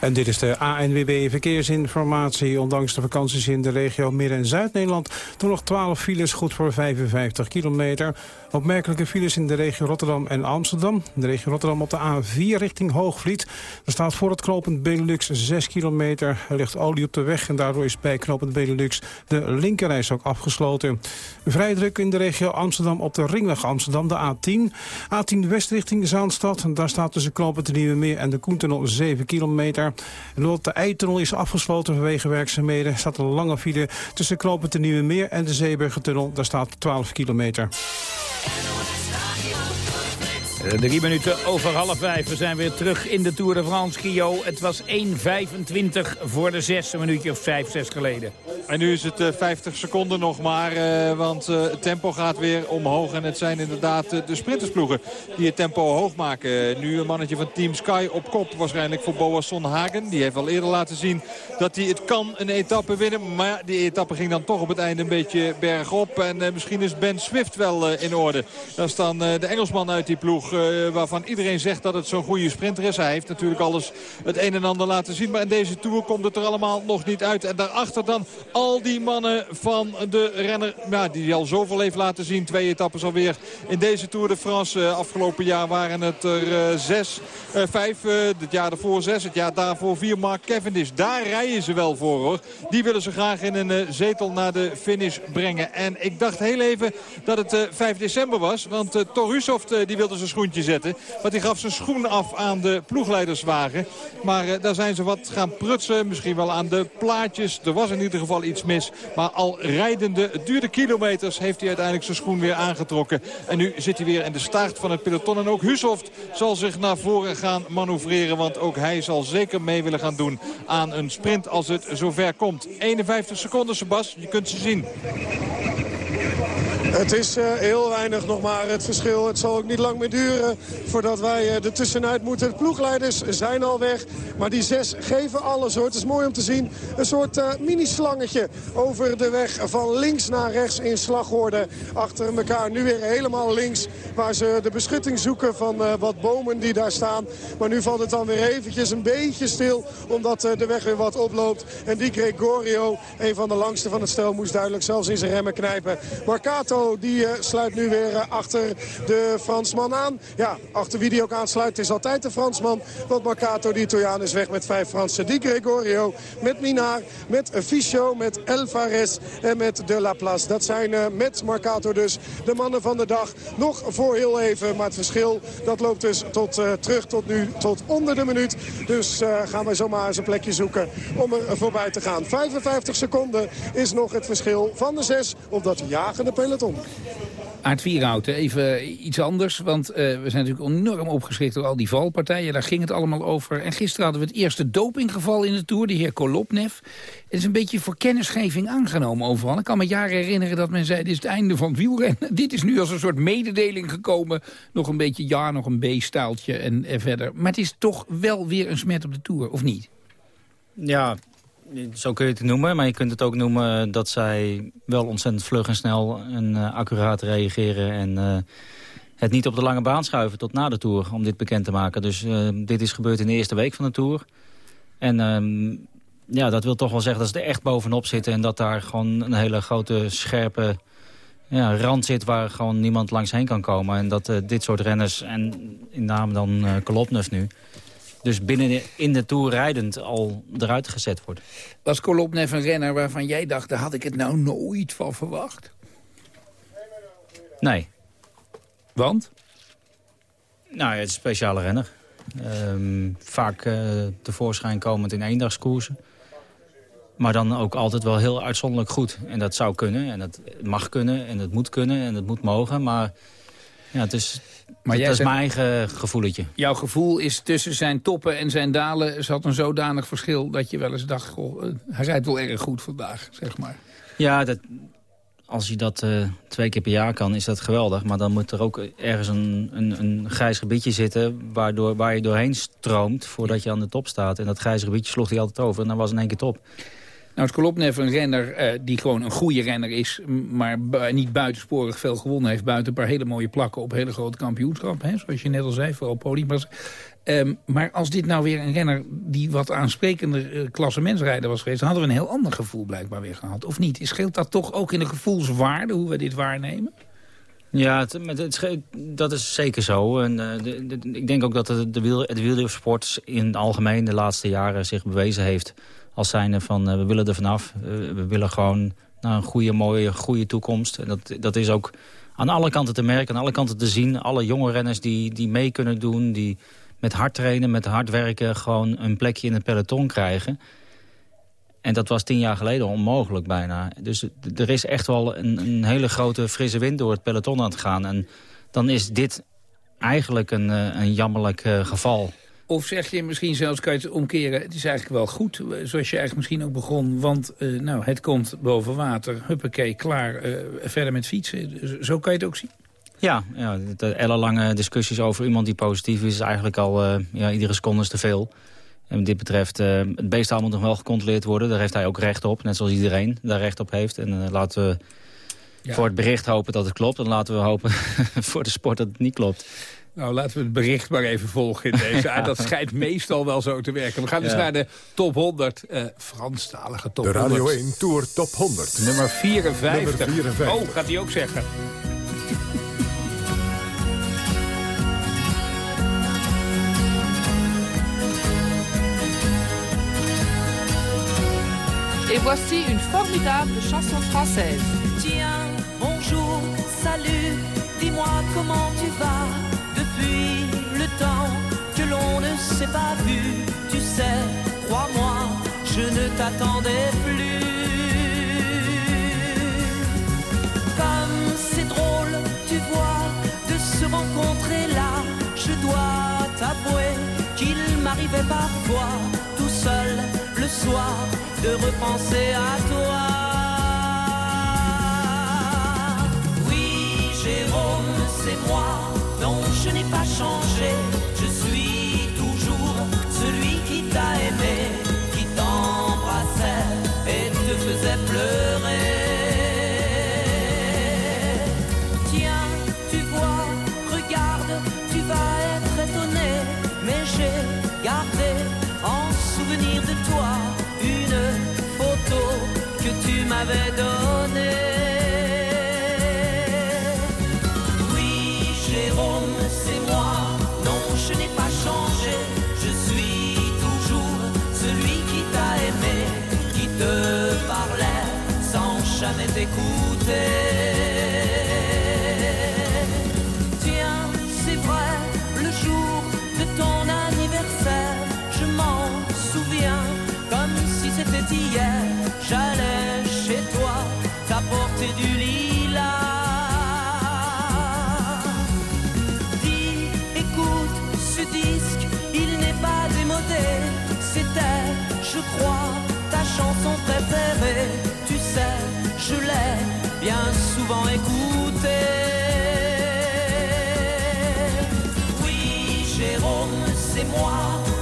En dit is de ANWB Verkeersinformatie. Ondanks de vakanties in de regio Midden- en Zuid-Nederland... toen nog 12 files, goed voor 55 kilometer. Opmerkelijke files in de regio Rotterdam en Amsterdam. De regio Rotterdam op de A4 richting Hoogvliet. Er staat voor het knooppunt Benelux 6 kilometer. Er ligt olie op de weg en daardoor is bij knooppunt Benelux... de linkerreis ook afgesloten. Vrij druk in de regio Amsterdam op de ringweg Amsterdam, de A10. A10 west richting Zaanstad. Daar staat tussen knooppunt de Nieuwe Meer en de Koentunnel 7 kilometer. En omdat de Eitunnel is afgesloten vanwege werkzaamheden... staat een lange file tussen knooppunt de Nieuwe Meer en de Zeeburgertunnel. Daar staat 12 kilometer. and when it's not young. Drie minuten over half vijf. We zijn weer terug in de Tour de France, Gio. Het was 1.25 voor de zes, een minuutje of vijf, zes geleden. En nu is het uh, 50 seconden nog maar, uh, want het tempo gaat weer omhoog. En het zijn inderdaad de sprintersploegen die het tempo hoog maken. nu een mannetje van Team Sky op kop, waarschijnlijk voor Boas Hagen. Die heeft al eerder laten zien dat hij het kan, een etappe winnen. Maar die etappe ging dan toch op het einde een beetje bergop. En misschien is Ben Swift wel in orde. Dat is dan de Engelsman uit die ploeg waarvan iedereen zegt dat het zo'n goede sprinter is. Hij heeft natuurlijk alles het een en ander laten zien. Maar in deze Tour komt het er allemaal nog niet uit. En daarachter dan al die mannen van de renner ja, die al zoveel heeft laten zien. Twee etappes alweer in deze Tour de France. afgelopen jaar waren het er zes, uh, vijf. Het jaar daarvoor zes, het jaar daarvoor vier. Mark Cavendish, daar rijden ze wel voor hoor. Die willen ze graag in een zetel naar de finish brengen. En ik dacht heel even dat het 5 december was. Want Torusov die wilde zijn schoentje zetten. Want die gaf zijn schoen af aan de ploegleiderswagen. Maar daar zijn ze wat gaan prutsen. Misschien wel aan de plaatjes. Er was in ieder geval iets mis. Maar al rijdende, duurde kilometers, heeft hij uiteindelijk zijn schoen weer aangetrokken. En nu zit hij weer in de staart van het peloton. En ook Hushoft zal zich naar voren gaan manoeuvreren. Want ook hij zal zeker mee willen gaan doen aan een sprint als het zover komt. 51 seconden, Sebas. Je kunt ze zien. Het is uh, heel weinig nog maar het verschil. Het zal ook niet lang meer duren voordat wij er tussenuit moeten. De ploegleiders zijn al weg, maar die zes geven alles hoor. Het is mooi om te zien. Een soort uh, mini-slangetje over de weg van links naar rechts in slagorde. Achter elkaar nu weer helemaal links waar ze de beschutting zoeken van wat bomen die daar staan. Maar nu valt het dan weer eventjes een beetje stil omdat de weg weer wat oploopt. En die Gregorio, een van de langste van het stel, moest duidelijk zelfs in zijn remmen knijpen. Marcato Die sluit nu weer achter de Fransman aan. Ja, achter wie die ook aansluit is altijd de Fransman. Want Marcato, die Italiaan, is weg met vijf Fransen. Di Gregorio, met Minar, met Ficho, met Elvares en met De La Place. Dat zijn met Marcato dus de mannen van de dag. Nog voor heel even, maar het verschil dat loopt dus tot, terug tot nu, tot onder de minuut. Dus gaan wij zomaar eens een plekje zoeken om er voorbij te gaan. 55 seconden is nog het verschil van de zes op dat jagende peloton. Aard Vierhouten, even iets anders. Want uh, we zijn natuurlijk enorm opgeschrikt door al die valpartijen. Daar ging het allemaal over. En gisteren hadden we het eerste dopinggeval in de Tour, de heer Kolopnev. Het is een beetje voor kennisgeving aangenomen overal. Ik kan me jaren herinneren dat men zei, dit is het einde van het wielrennen. Dit is nu als een soort mededeling gekomen. Nog een beetje ja, nog een B-staaltje en, en verder. Maar het is toch wel weer een smet op de Tour, of niet? Ja, zo kun je het noemen. Maar je kunt het ook noemen dat zij wel ontzettend vlug en snel en uh, accuraat reageren. En uh, het niet op de lange baan schuiven tot na de Tour om dit bekend te maken. Dus uh, dit is gebeurd in de eerste week van de Tour. En um, ja, dat wil toch wel zeggen dat ze er echt bovenop zitten. En dat daar gewoon een hele grote, scherpe ja, rand zit waar gewoon niemand langs heen kan komen. En dat dit soort renners, en in name dan Kolopnev nu dus binnen in de Tour rijdend al eruit gezet wordt. Was Kolopnev een renner waarvan jij dacht... daar had ik het nou nooit van verwacht? Nee. Want? Nou, het is een speciale renner. Um, vaak uh, tevoorschijn komend in eendagskoersen. Maar dan ook altijd wel heel uitzonderlijk goed. En dat zou kunnen, en dat mag kunnen, en dat moet kunnen, en dat moet mogen. Maar ja, het is maar dat is mijn eigen gevoeletje. Jouw gevoel is tussen zijn toppen en zijn dalen... zat een zodanig verschil dat je wel eens dacht... Goh, eh, hij rijdt wel erg goed vandaag, zeg maar. Ja, dat, als je dat uh, twee keer per jaar kan, is dat geweldig. Maar dan moet er ook ergens een, een, een grijs gebiedje zitten... Waardoor, waar je doorheen stroomt voordat je aan de top staat. En dat grijze gebiedje sloeg hij altijd over en dan was in één keer top. Nou is Kolopnev een renner uh, die gewoon een goede renner is... maar niet buitensporig veel gewonnen heeft... buiten een paar hele mooie plakken op hele grote kampioenschappen. Zoals je net al zei, vooral podium. Um, maar als dit nou weer een renner die wat aansprekender uh, was geweest... dan hadden we een heel ander gevoel blijkbaar weer gehad. Of niet? Scheelt dat toch ook in de gevoelswaarde hoe we dit waarnemen? Ja, het, het, dat is zeker zo. En, de, ik denk ook dat de, de, wiel, in het algemeen de laatste jaren zich bewezen heeft als zijnde van uh, we willen er vanaf. Uh, we willen gewoon naar een goede, mooie, goede toekomst. En dat, dat is ook aan alle kanten te merken, aan alle kanten te zien. Alle jonge renners die, die mee kunnen doen, die met hard trainen, met hard werken... gewoon een plekje in het peloton krijgen. En dat was tien jaar geleden onmogelijk bijna. Dus er is echt wel een, een hele grote frisse wind door het peloton aan het gaan. En dan is dit eigenlijk een, eh, een jammerlijk geval. Of zeg je misschien zelfs, kan je het omkeren, het is eigenlijk wel goed, zoals je eigenlijk misschien ook begon. Want uh, nou, het komt boven water, huppakee, klaar, uh, verder met fietsen. Zo kan je het ook zien? Ja, ja de ellenlange discussies over iemand die positief is... is eigenlijk al ja, iedere seconde is te veel. En wat dit betreft, het beestal moet nog wel gecontroleerd worden. Daar heeft hij ook recht op, net zoals iedereen daar recht op heeft. En laten we ja. voor het bericht hopen dat het klopt. En laten we hopen voor de sport dat het niet klopt. Nou, laten we het bericht maar even volgen in deze. ja. Dat schijnt meestal wel zo te werken. We gaan dus naar de top 100, uh, Franstalige top 100. De Radio 1 Tour top 100. Nummer 54. Nummer 54. Oh, gaat hij ook zeggen. Et voici une formidable chanson française. Tiens, bonjour, salut, dis-moi comment tu vas le temps que l'on ne s'est pas vu. Tu sais, crois-moi, je ne t'attendais plus. Comme c'est drôle, tu vois, de se rencontrer là. Je dois t'avouer qu'il m'arrivait parfois, tout seul, le soir, de repenser à toi. Oui, Jérôme, c'est moi je n'ai pas changé, Tiens, c'est vrai, le jour de ton anniversaire, je m'en souviens comme si c'était hier. J'allais chez toi t'apporter du lilas. Dis, écoute ce disque, il n'est pas démodé. C'était, je crois, ta chanson préférée. Tu sais, je l'ai bien souvent écoutée. Oui, Jérôme, c'est moi.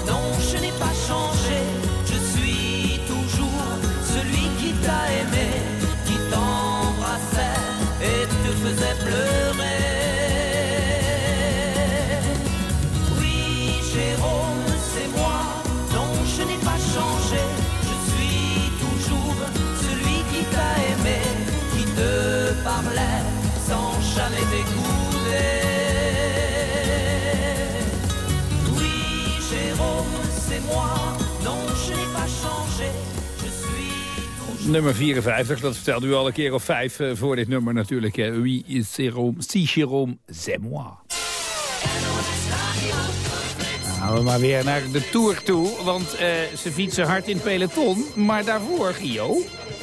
Non, je n'ai pas changé. Je suis toujours celui qui t'a aimé, qui t'embrassait et te faisait pleurer. Nummer 54, dat vertelde u al een keer of vijf eh, voor dit nummer natuurlijk. hè. Oui, si Jérôme, c'est moi. Gaan we maar weer naar de Tour toe, want eh, ze fietsen hard in peloton. Maar daarvoor, Gio...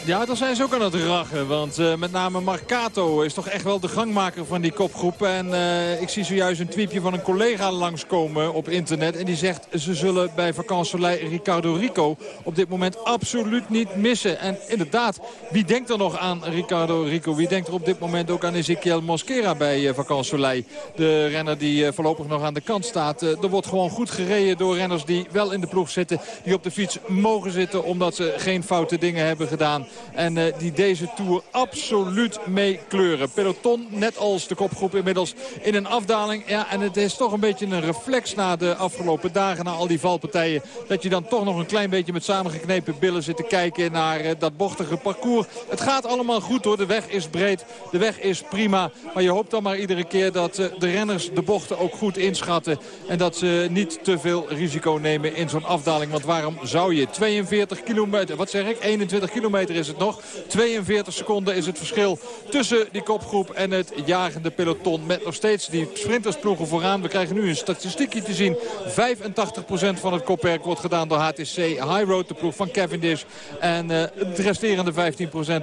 Ja, daar zijn ze ook aan het rachen. Want eh, met name Marcato is toch echt wel de gangmaker van die kopgroep. En eh, ik zie zojuist een tweetje van een collega langskomen op internet. En die zegt ze zullen bij Soleil Ricardo Rico op dit moment absoluut niet missen. En inderdaad, wie denkt er nog aan Ricardo Rico? Wie denkt er op dit moment ook aan Ezequiel Mosquera bij uh, Vacances Soleil? De renner die voorlopig nog aan de kant staat. er wordt gewoon goed gereden door renners die wel in de ploeg zitten. Die op de fiets mogen zitten omdat ze geen foute dingen hebben gedaan. En uh, die deze Tour absoluut meekleuren. Peloton, net als de kopgroep inmiddels in een afdaling. Ja, en het is toch een beetje een reflex na de afgelopen dagen, na al die valpartijen. Dat je dan toch nog een klein beetje met samengeknepen billen zit te kijken naar uh, dat bochtige parcours. Het gaat allemaal goed hoor, de weg is breed, de weg is prima. Maar je hoopt dan maar iedere keer dat uh, de renners de bochten ook goed inschatten. En dat ze niet te veel risico nemen in zo'n afdaling. Want waarom zou je 42 kilometer, wat zeg ik, 21 kilometer is het nog. 42 seconden is het verschil tussen die kopgroep en het jagende peloton. Met nog steeds die sprintersploegen vooraan. We krijgen nu een statistiekje te zien. 85% van het kopwerk wordt gedaan door HTC High Road, de ploeg van Cavendish. En uh, het resterende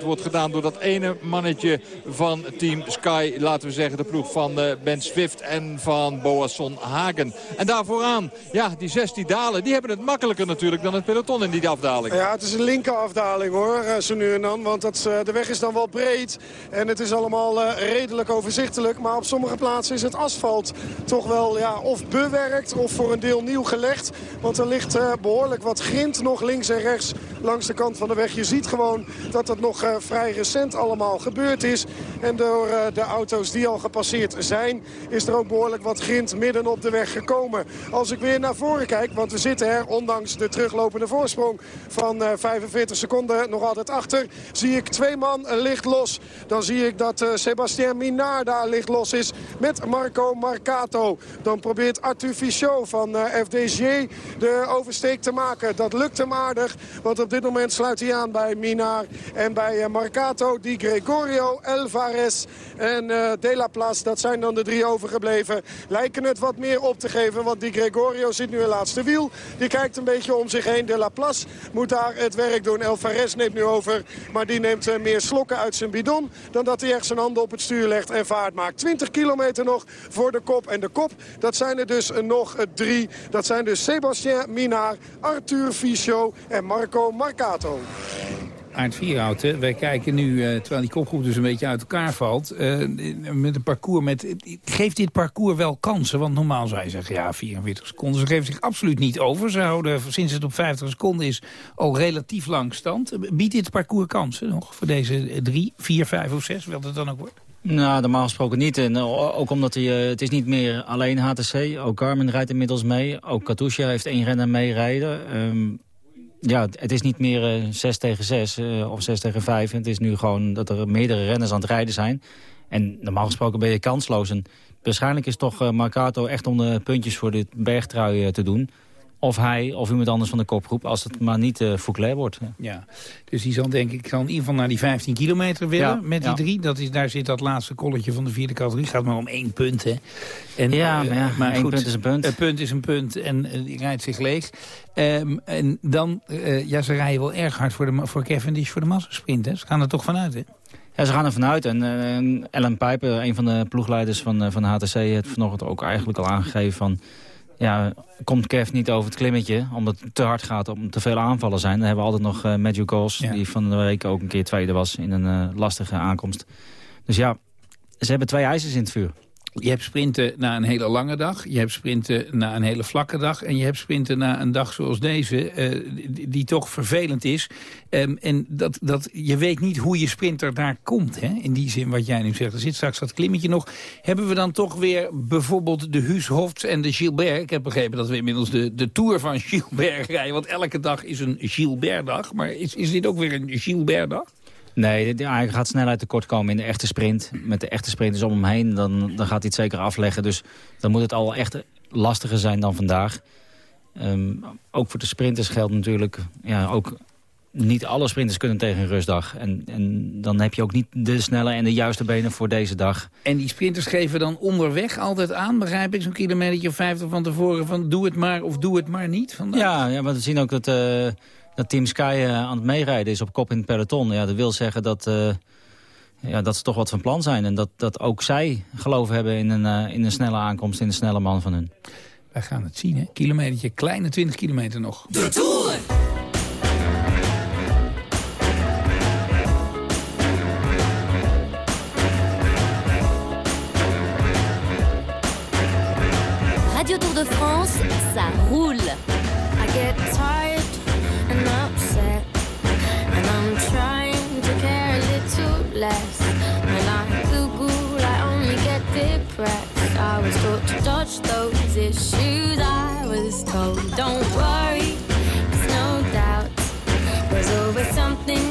15% wordt gedaan door dat ene mannetje van Team Sky. Laten we zeggen de ploeg van uh, Ben Swift en van Boasson Hagen. En daar vooraan, ja, die 16 dalen, die hebben het makkelijker natuurlijk dan het peloton in die afdaling. Ja, het is een linker afdaling hoor, nu en dan. Want dat, de weg is dan wel breed en het is allemaal uh, redelijk overzichtelijk. Maar op sommige plaatsen is het asfalt toch wel ja, of bewerkt of voor een deel nieuw gelegd. Want er ligt uh, behoorlijk wat grind nog links en rechts langs de kant van de weg. Je ziet gewoon dat het nog uh, vrij recent allemaal gebeurd is. En door de auto's die al gepasseerd zijn, is er ook behoorlijk wat grind midden op de weg gekomen. Als ik weer naar voren kijk, want we zitten er ondanks de teruglopende voorsprong van 45 seconden nog altijd achter. Zie ik twee man licht los. Dan zie ik dat Sebastien Minard daar licht los is met Marco Marcato. Dan probeert Arthur Fichot van FDG de oversteek te maken. Dat lukt hem aardig, want op dit moment sluit hij aan bij Minard en bij uh, Marcato. Di Gregorio, Alvarez en De La Place, dat zijn dan de drie overgebleven. Lijken het wat meer op te geven, want Di Gregorio zit nu in laatste wiel. Die kijkt een beetje om zich heen. De La Place moet daar het werk doen. Alvarez neemt nu over, maar die neemt meer slokken uit zijn bidon... dan dat hij echt zijn handen op het stuur legt en vaart maakt. 20 kilometer nog voor de kop. En de kop, dat zijn er dus nog drie. Dat zijn dus Sebastien Minard, Arthur Fichot en Marco Marcato. Aard Vierhouten, wij kijken nu, uh, terwijl die kopgroep dus een beetje uit elkaar valt... Uh, met een parcours met... Geeft dit parcours wel kansen? Want normaal zou je zeggen, ja, 44 seconden. Ze geven zich absoluut niet over. Ze houden, sinds het op 50 seconden is, al relatief lang stand. Biedt dit parcours kansen nog voor deze drie, vier, vijf of zes, wat het dan ook wordt? Nou, normaal gesproken niet. En ook omdat hij, het is niet meer alleen HTC. Ook Garmin rijdt inmiddels mee. Ook Katusha heeft één renner meerijden. Um, ja, het is niet meer uh, 6 tegen 6 uh, of 6 tegen 5. Het is nu gewoon dat er meerdere renners aan het rijden zijn. En normaal gesproken ben je kansloos. En waarschijnlijk is toch uh, Marcato echt om de puntjes voor dit bergtrui te doen. Of hij of iemand anders van de kopgroep... als het maar niet uh, Fouclair wordt. Ja, dus die zal denk ik zal in ieder geval naar die 15 kilometer willen met die drie. Dat is, daar zit dat laatste kolletje van de vierde categorie. gaat maar om één punt, hè. En, ja, maar, ja, maar één punt is een punt. Een punt is een punt en die rijdt zich leeg. Ehm, en dan, ja, ze rijden wel erg hard voor, de, voor Cavendish voor de massasprint, hè. Ze gaan er toch vanuit, hè. Ja, ze gaan er vanuit. En uh, Ellen Pijper, een van de ploegleiders van, van de HTC... heeft vanochtend ook eigenlijk al aangegeven van... Ja, komt Kev niet over het klimmetje, omdat het te hard gaat, om te veel aanvallen zijn. Dan hebben we altijd nog uh, Matthew Goals, die van de week ook een keer tweede was in een lastige aankomst. Dus ja, ze hebben twee ijzers in het vuur. Je hebt sprinten na een hele lange dag. Je hebt sprinten na een hele vlakke dag. En je hebt sprinten na een dag zoals deze, uh, die, toch vervelend is. Um, en dat, dat, je weet niet hoe je sprinter daar komt. Hè? In die zin wat jij nu zegt. Er zit straks dat klimmetje nog. Hebben we dan toch weer bijvoorbeeld de Huus Hofts en de Gilbert? Ik heb begrepen dat we inmiddels de, de Tour van Gilbert rijden. Want elke dag is een Gilbert-dag. Maar is, is dit ook weer een Gilbert-dag? Nee, hij gaat snelheid tekort komen in de echte sprint. Met de echte sprinters om hem heen, dan, dan gaat hij het zeker afleggen. Dus dan moet het al echt lastiger zijn dan vandaag. Um, ook voor de sprinters geldt natuurlijk... Ja, ook niet alle sprinters kunnen tegen een rustdag. En, en dan heb je ook niet de snelle en de juiste benen voor deze dag. En die sprinters geven dan onderweg altijd aan, begrijp ik, zo'n kilometer of vijftig van tevoren... van doe het maar of doe het maar niet vandaag? Ja, ja maar we zien ook dat... Uh, dat Team Sky uh, aan het meerijden is op kop in het peloton. Ja, dat wil zeggen dat, uh, ja, dat ze toch wat van plan zijn. En dat, dat ook zij geloof hebben in een, uh, in een snelle aankomst, in een snelle man van hun. Wij gaan het zien, hè? Kilometertje, kleine 20 kilometer nog. De Tour! Radio Tour de France, ça roule. I get tired and upset. And I'm trying to care a little less. When I Google, I only get depressed. I was taught to dodge those issues I was told, don't worry, there's no doubt. There's always something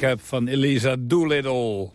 Back up van Elisa Doolittle.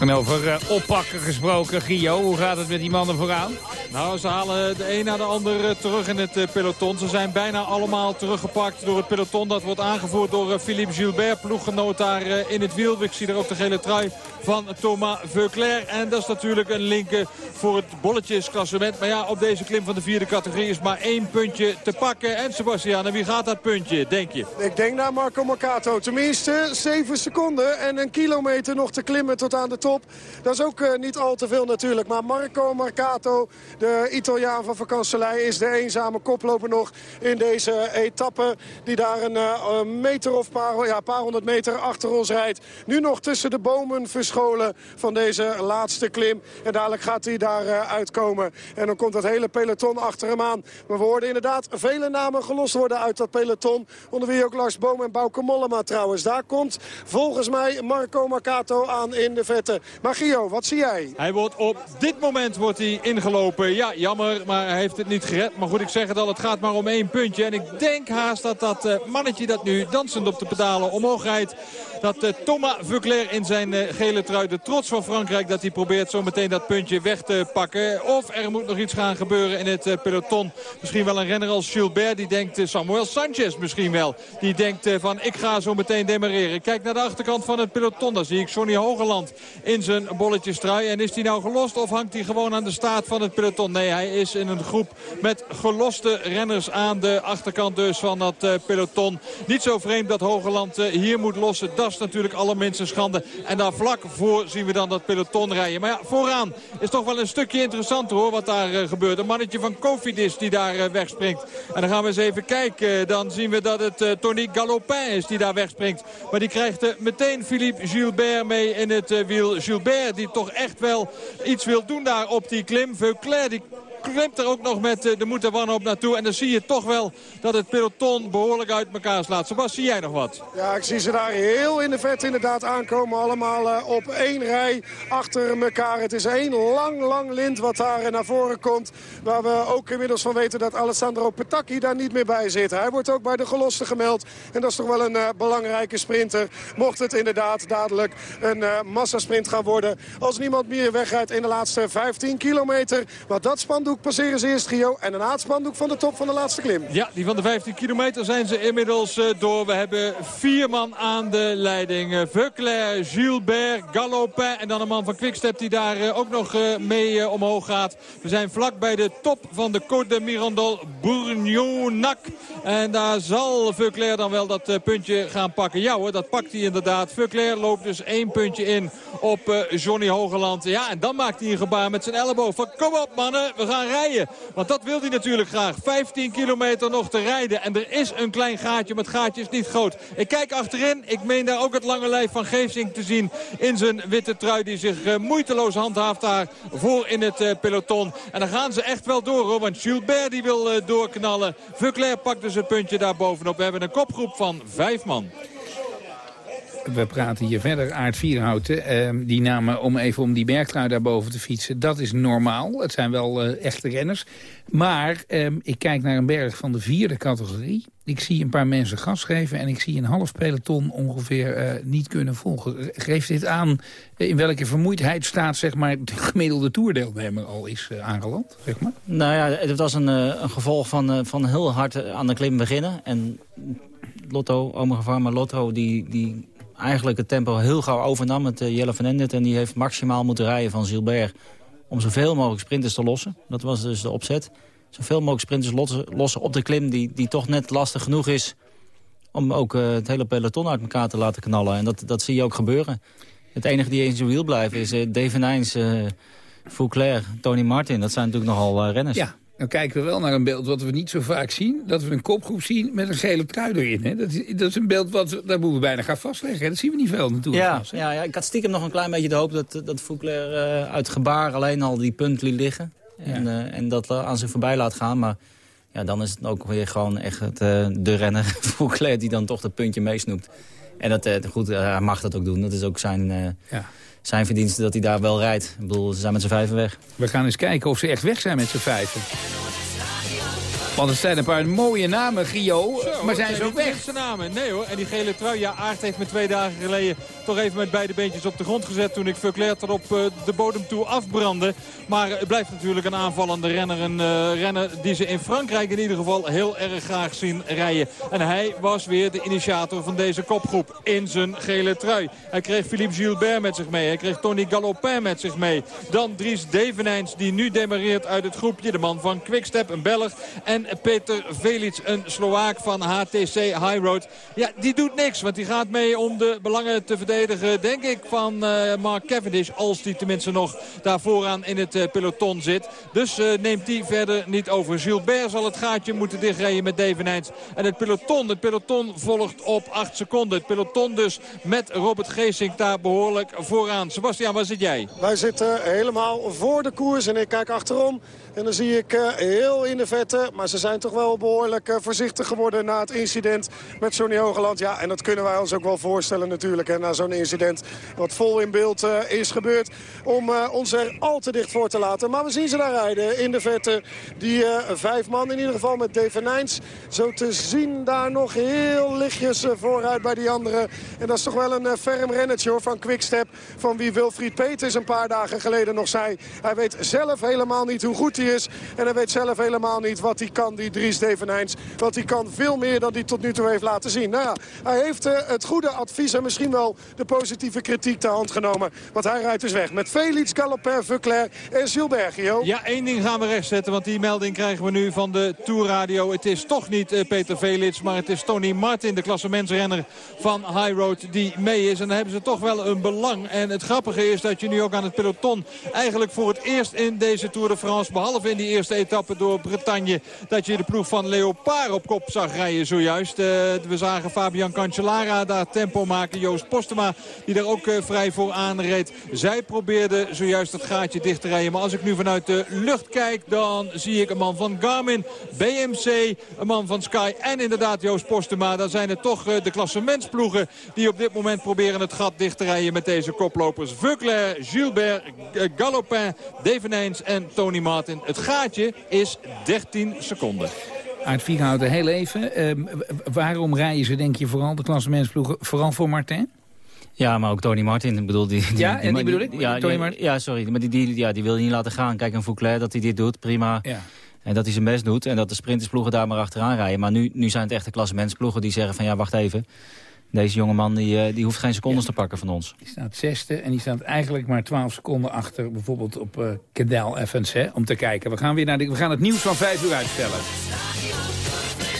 En over uh, oppakken gesproken, Gio, hoe gaat het met die mannen vooraan? Nou, ze halen de een na de ander eh, terug in het uh, peloton. Ze zijn bijna allemaal teruggepakt door het peloton. Dat wordt aangevoerd door Philippe Gilbert, ploeggenoot daar in het wiel. Ik zie er ook de gele trui van Thomas Veuclair. En dat is natuurlijk een linker voor het bolletjesklassement. Maar ja, op deze klim van de vierde categorie is maar één puntje te pakken. En Sebastian, en wie gaat dat puntje, denk je? Ik denk naar Marco Mercato. Tenminste, 7 seconden en een kilometer nog te klimmen tot aan de top. Dat is ook uh, niet al te veel natuurlijk. Maar Marco Mercato, de Italiaan van Vakanselij, is de eenzame koploper nog in deze etappe. Die daar een uh, meter of paar, ja, paar honderd meter achter ons rijdt. Nu nog tussen de bomen verscholen van deze laatste klim. En dadelijk gaat hij daar uh, uitkomen. En dan komt dat hele peloton achter hem aan. Maar we hoorden inderdaad vele namen gelost worden uit dat peloton. Onder wie ook Lars Boom en Bouke Mollema trouwens. Daar komt volgens mij Marco Mercato aan in de vette. Maar wat zie jij? Hij wordt op dit moment wordt hij ingelopen. Ja, jammer, maar hij heeft het niet gered. Maar goed, ik zeg het al, het gaat maar om één puntje. En ik denk haast dat dat uh, mannetje dat nu dansend op de pedalen omhoog rijdt... dat uh, Thomas Vuclair in zijn gele trui, de trots van Frankrijk... dat hij probeert zo meteen dat puntje weg te pakken. Of er moet nog iets gaan gebeuren in het peloton. Misschien wel een renner als Gilbert, die denkt... Samuel Sanchez misschien wel. Die denkt van, ik ga zo meteen demareren. Kijk naar de achterkant van het peloton. Daar zie ik Sonny Hogeland in zijn bolletjestrui. En is hij nou gelost of hangt hij gewoon aan de staat van het peloton? Nee, hij is in een groep met geloste renners aan de achterkant dus van dat peloton. Niet zo vreemd dat Hogeland hier moet lossen. Dat is natuurlijk allerminst een schande. En daar vlak voor zien we dan dat peloton rijden. Maar ja, vooraan is toch wel een stukje interessanter hoor wat daar uh, gebeurt. Een mannetje van Kofidis die daar wegspringt. En dan gaan we eens even kijken. Dan zien we dat het Tony Galopin is die daar wegspringt. Maar die krijgt meteen Philippe Gilbert mee in het wiel. Gilbert die toch echt wel iets wil doen daar op die klim. Veuclair die klimt er ook nog met de moed op naartoe. En dan zie je toch wel dat het peloton behoorlijk uit elkaar slaat. Sebas, zie jij nog wat? Ja, ik zie ze daar heel in de vet inderdaad aankomen. Allemaal uh, op één rij achter elkaar. Het is één lang, lang lint wat daar naar voren komt. Waar we ook inmiddels van weten dat Alessandro Petacchi daar niet meer bij zit. Hij wordt ook bij de gelosten gemeld. En dat is toch wel een uh, belangrijke sprinter. Mocht het inderdaad dadelijk een massasprint gaan worden. Als niemand meer wegrijdt in de laatste 15 kilometer. Wat dat spandoek passeren ze eerst Gio. En een spandoek van de top van de laatste klim. Ja, die van de 15 kilometer zijn ze inmiddels uh, door. We hebben vier man aan de leiding. Uh, Veuclair, Gilbert, Galopin en dan een man van Quickstep die daar uh, ook nog mee omhoog gaat. We zijn vlak bij de top van de Côte de Mirandol, Bourgnonac. En daar zal Veuclair dan wel dat puntje gaan pakken. Ja hoor, dat pakt hij inderdaad. Veuclair loopt dus één puntje in op Johnny Hogeland. Ja, en dan maakt hij een gebaar met zijn elleboog. Van kom op mannen, we gaan rijden. Want dat wil hij natuurlijk graag. 15 kilometer nog te rijden. En er is een klein gaatje, maar het gaatje is niet groot. Ik kijk achterin. Ik meen daar ook het lange lijf van Geesink te zien. In zijn witte trui die zich uh, moeiteloos handhaaft daar voor in het uh, peloton. En dan gaan ze echt wel door hoor. Want Gilbert die wil uh, doorknallen. Vuclair pakt dus het puntje daar bovenop. We hebben een kopgroep van vijf man we praten hier verder, Aard Vierhouten. Uh, die namen om even om die bergtrui daarboven te fietsen. Dat is normaal. Het zijn wel uh, echte renners. Maar uh, ik kijk naar een berg van de vierde categorie. Ik zie een paar mensen gas geven en ik zie een half peloton ongeveer uh, niet kunnen volgen. Geeft dit aan in welke vermoeidheid staat zeg maar, de gemiddelde toerdeelnemer al is aangeland? Zeg maar? Nou ja, het was een, een gevolg van, van heel hard aan de klim beginnen. En Lotto, Omega Pharma Lotto, die, die eigenlijk het tempo heel gauw overnam met uh, Jelle van Endert. En die heeft maximaal moeten rijden van Gilbert om zoveel mogelijk sprinters te lossen. Dat was dus de opzet. Zoveel mogelijk sprinters lossen, op de klim die, die toch net lastig genoeg is... om ook uh, het hele peloton uit elkaar te laten knallen. En dat, dat zie je ook gebeuren. Het enige die in zijn wiel blijft is uh, Devenijns, uh, Tony Martin. Dat zijn natuurlijk nogal renners. Ja, dan kijken we wel naar een beeld wat we niet zo vaak zien. Dat we een kopgroep zien met een gele trui erin. Hè? Dat, is, dat is een beeld wat daar moeten we bijna gaan vastleggen. Dat zien we niet veel natuurlijk. Ja, ja, ja, ik had stiekem nog een klein beetje de hoop dat, dat Fouclair uh, uit gebaar alleen al die punt liet liggen. En, uh, en dat aan zich voorbij laat gaan. Maar ja, dan is het ook weer gewoon echt het, uh, de renner Fouclair die dan toch dat puntje meesnoept. En dat, goed, hij mag dat ook doen. Dat is ook zijn... Ja zijn verdienste dat hij daar wel rijdt. Ik bedoel, ze zijn met z'n vijven weg. We gaan eens kijken of ze echt weg zijn met z'n vijven. Want het zijn een paar mooie namen, Gio. Zo, maar zijn ze ook weg? de namen. Nee hoor. En die gele trui, ja, Aert heeft me twee dagen geleden toch even met beide beentjes op de grond gezet. Toen ik Verclair tot op eh, de bodem toe afbrandde. Maar het blijft natuurlijk een aanvallende renner. Een eh, renner die ze in Frankrijk in ieder geval heel erg graag zien rijden. En hij was weer de initiator van deze kopgroep in zijn gele trui. Hij kreeg Philippe Gilbert met zich mee. Hij kreeg Tony Galopin met zich mee. Dan Dries Devenijns die nu demareert uit het groepje. De man van Quickstep, een Belg. En Peter Velits, een Slovaak van HTC High Road. Ja, die doet niks, want die gaat mee om de belangen te verdedigen, denk ik, van eh, Mark Cavendish. Als die tenminste nog daar vooraan in het eh, peloton zit. Dus eh, neemt die verder niet over. Gilbert zal het gaatje moeten dichtrijden met Devenijns. En het peloton, het peloton volgt op 8 seconden. Het peloton dus met Robert Geesink daar behoorlijk vooraan. Sebastian, waar zit jij? Wij zitten helemaal voor de koers en ik kijk achterom. En dan zie ik eh, heel in de vette, maar ze zijn toch wel behoorlijk eh, voorzichtig geworden na het incident met Johnny Hogeland. Ja, en dat kunnen wij ons ook wel voorstellen natuurlijk. Hè, na zo'n incident wat vol in beeld eh, is gebeurd. Om ons er al te dicht voor te laten. Maar we zien ze daar rijden in de vette. Die vijf man in ieder geval met Dave Nijns. Zo te zien daar nog heel lichtjes vooruit bij die anderen. En dat is toch wel een ferm rennetje hoor, van Quickstep. Van wie Wilfried Peters een paar dagen geleden nog zei. Hij weet zelf helemaal niet hoe goed hij is. En hij weet zelf helemaal niet wat hij kan, die Dries Devenijns. Want hij kan veel meer dan hij tot nu toe heeft laten zien. Nou ja, hij heeft uh, het goede advies en misschien wel de positieve kritiek te hand genomen. Want hij rijdt dus weg met Felix, Galopin, Vuclair en Gilbert, Gio. Ja, één ding gaan we rechtzetten, want die melding krijgen we nu van de Tourradio. Het is toch niet uh, Peter Felix, maar het is Tony Martin, de klassementsrenner van High Road, die mee is. En dan hebben ze toch wel een belang. En het grappige is dat je nu ook aan het peloton eigenlijk voor het eerst in deze Tour de France, behalve in die eerste etappe door Bretagne... dat je de ploeg van Leopard op kop zag rijden zojuist. Uh, we zagen Fabian Cancellara daar tempo maken. Joost Postema die daar ook uh, vrij voor aanreed. Zij probeerde zojuist het gaatje dicht te rijden. Maar als ik nu vanuit de lucht kijk, dan zie ik een man van Garmin, BMC, een man van Sky en inderdaad Joost Postema. Dan zijn het toch uh, de klassementsploegen die op dit moment proberen het gat dicht te rijden met deze koplopers. Veuclair, Gilbert, Galopin, Devenijns en Tony Martin. Het gaatje is 13 seconden. Uit Vierhouten, heel even. Uh, waarom rijden ze, denk je, vooral de klassementsploegen, vooral voor Martin? Ja, maar ook Tony Martin. Ik bedoel, die, die, ja, die, en die bedoel ik? Ja, Tony Martin? ja, sorry. Maar die, die, ja, die wil je niet laten gaan. Kijk, een Fouclair dat hij dit doet, prima. Ja. En dat hij zijn best doet. En dat de sprintersploegen daar maar achteraan rijden. Maar nu, nu zijn het echte klassementsploegen die zeggen van ja, wacht even. Deze jongeman die, die hoeft geen secondes ja. te pakken van ons. Die staat zesde en die staat eigenlijk maar 12 seconden achter bijvoorbeeld op uh, Cadel Evans. Hè, om te kijken. We gaan, weer naar de, we gaan het nieuws van 5 uur uitstellen.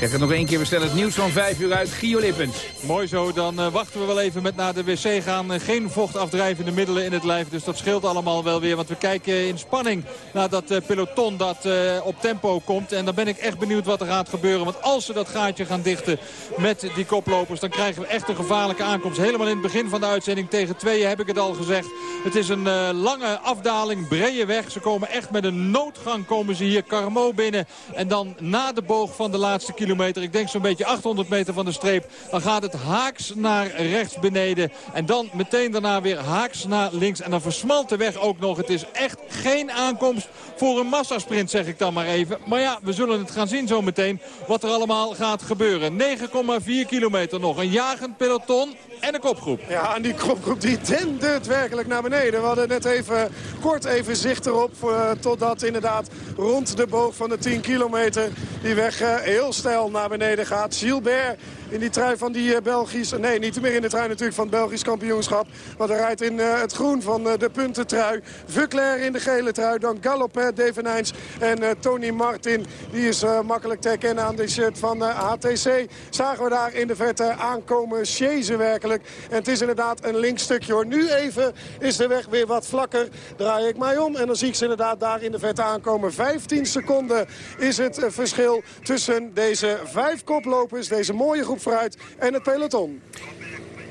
Het nog één keer, we stellen het nieuws van 5 uur uit. Gio Lippens. Mooi zo, dan uh, wachten we wel even met naar de wc gaan. Uh, geen vochtafdrijvende middelen in het lijf, dus dat scheelt allemaal wel weer. Want we kijken in spanning naar dat uh, peloton dat op tempo komt. En dan ben ik echt benieuwd wat er gaat gebeuren. Want als ze dat gaatje gaan dichten met die koplopers... dan krijgen we echt een gevaarlijke aankomst. Helemaal in het begin van de uitzending tegen tweeën heb ik het al gezegd. Het is een lange afdaling, brede weg. Ze komen echt met een noodgang komen ze hier Carmo binnen. En dan na de boog van de laatste kilometer ik denk zo'n beetje 800 meter van de streep. Dan gaat het haaks naar rechts beneden. En dan meteen daarna weer haaks naar links. En dan versmalt de weg ook nog. Het is echt geen aankomst voor een massasprint, zeg ik dan maar even. Maar ja, we zullen het gaan zien zo meteen wat er allemaal gaat gebeuren. 9,4 kilometer nog. Een jagend peloton en een kopgroep. Ja, en die kopgroep die dendert werkelijk naar beneden. We hadden net even kort even zicht erop. Uh, totdat inderdaad rond de boog van de 10 kilometer die weg uh, heel stijl naar beneden gaat. Gilbert in die trui van die uh, Belgisch... Nee, niet meer in de trui natuurlijk van het Belgisch kampioenschap. Want hij rijdt in uh, het groen van uh, de puntentrui. Vuclair in de gele trui. Dan Galopin, Devenijns en Tony Martin. Die is makkelijk te herkennen aan de shirt van HTC. Zagen we daar in de verte aankomen. Chazen werkelijk. En het is inderdaad een linkstukje hoor. Nu even is de weg weer wat vlakker. Draai ik mij om en dan zie ik ze inderdaad daar in de verte aankomen. 15 seconden is het verschil tussen deze vijf koplopers. Deze mooie groep vooruit en het peloton.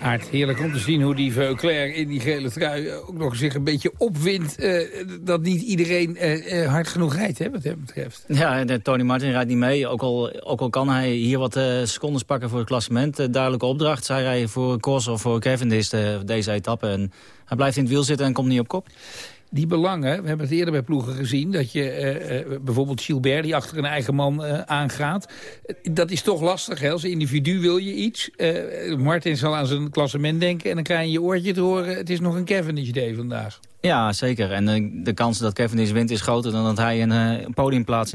Aard, heerlijk om te zien hoe die Veuclair in die gele trui ook nog zich een beetje opwindt. Uh, dat niet iedereen uh, hard genoeg rijdt, hè, wat hem betreft. Ja, Tony Martin rijdt niet mee. Ook al, ook al kan hij hier wat uh, secondes pakken voor het klassement. duidelijke opdracht. Zij rijden voor Kos of voor Cavendish deze etappe. En hij blijft in het wiel zitten en komt niet op kop. Die belangen, we hebben het eerder bij ploegen gezien... dat je eh, eh, bijvoorbeeld Gilbert, die achter een eigen man eh, aangaat... dat is toch lastig, hè? als individu wil je iets. Eh, Martin zal aan zijn klassement denken... en dan krijg je je oortje te horen... het is nog een Cavendish Day vandaag. Ja, zeker. En de kans dat Cavendish wint is groter dan dat hij een podiumplaats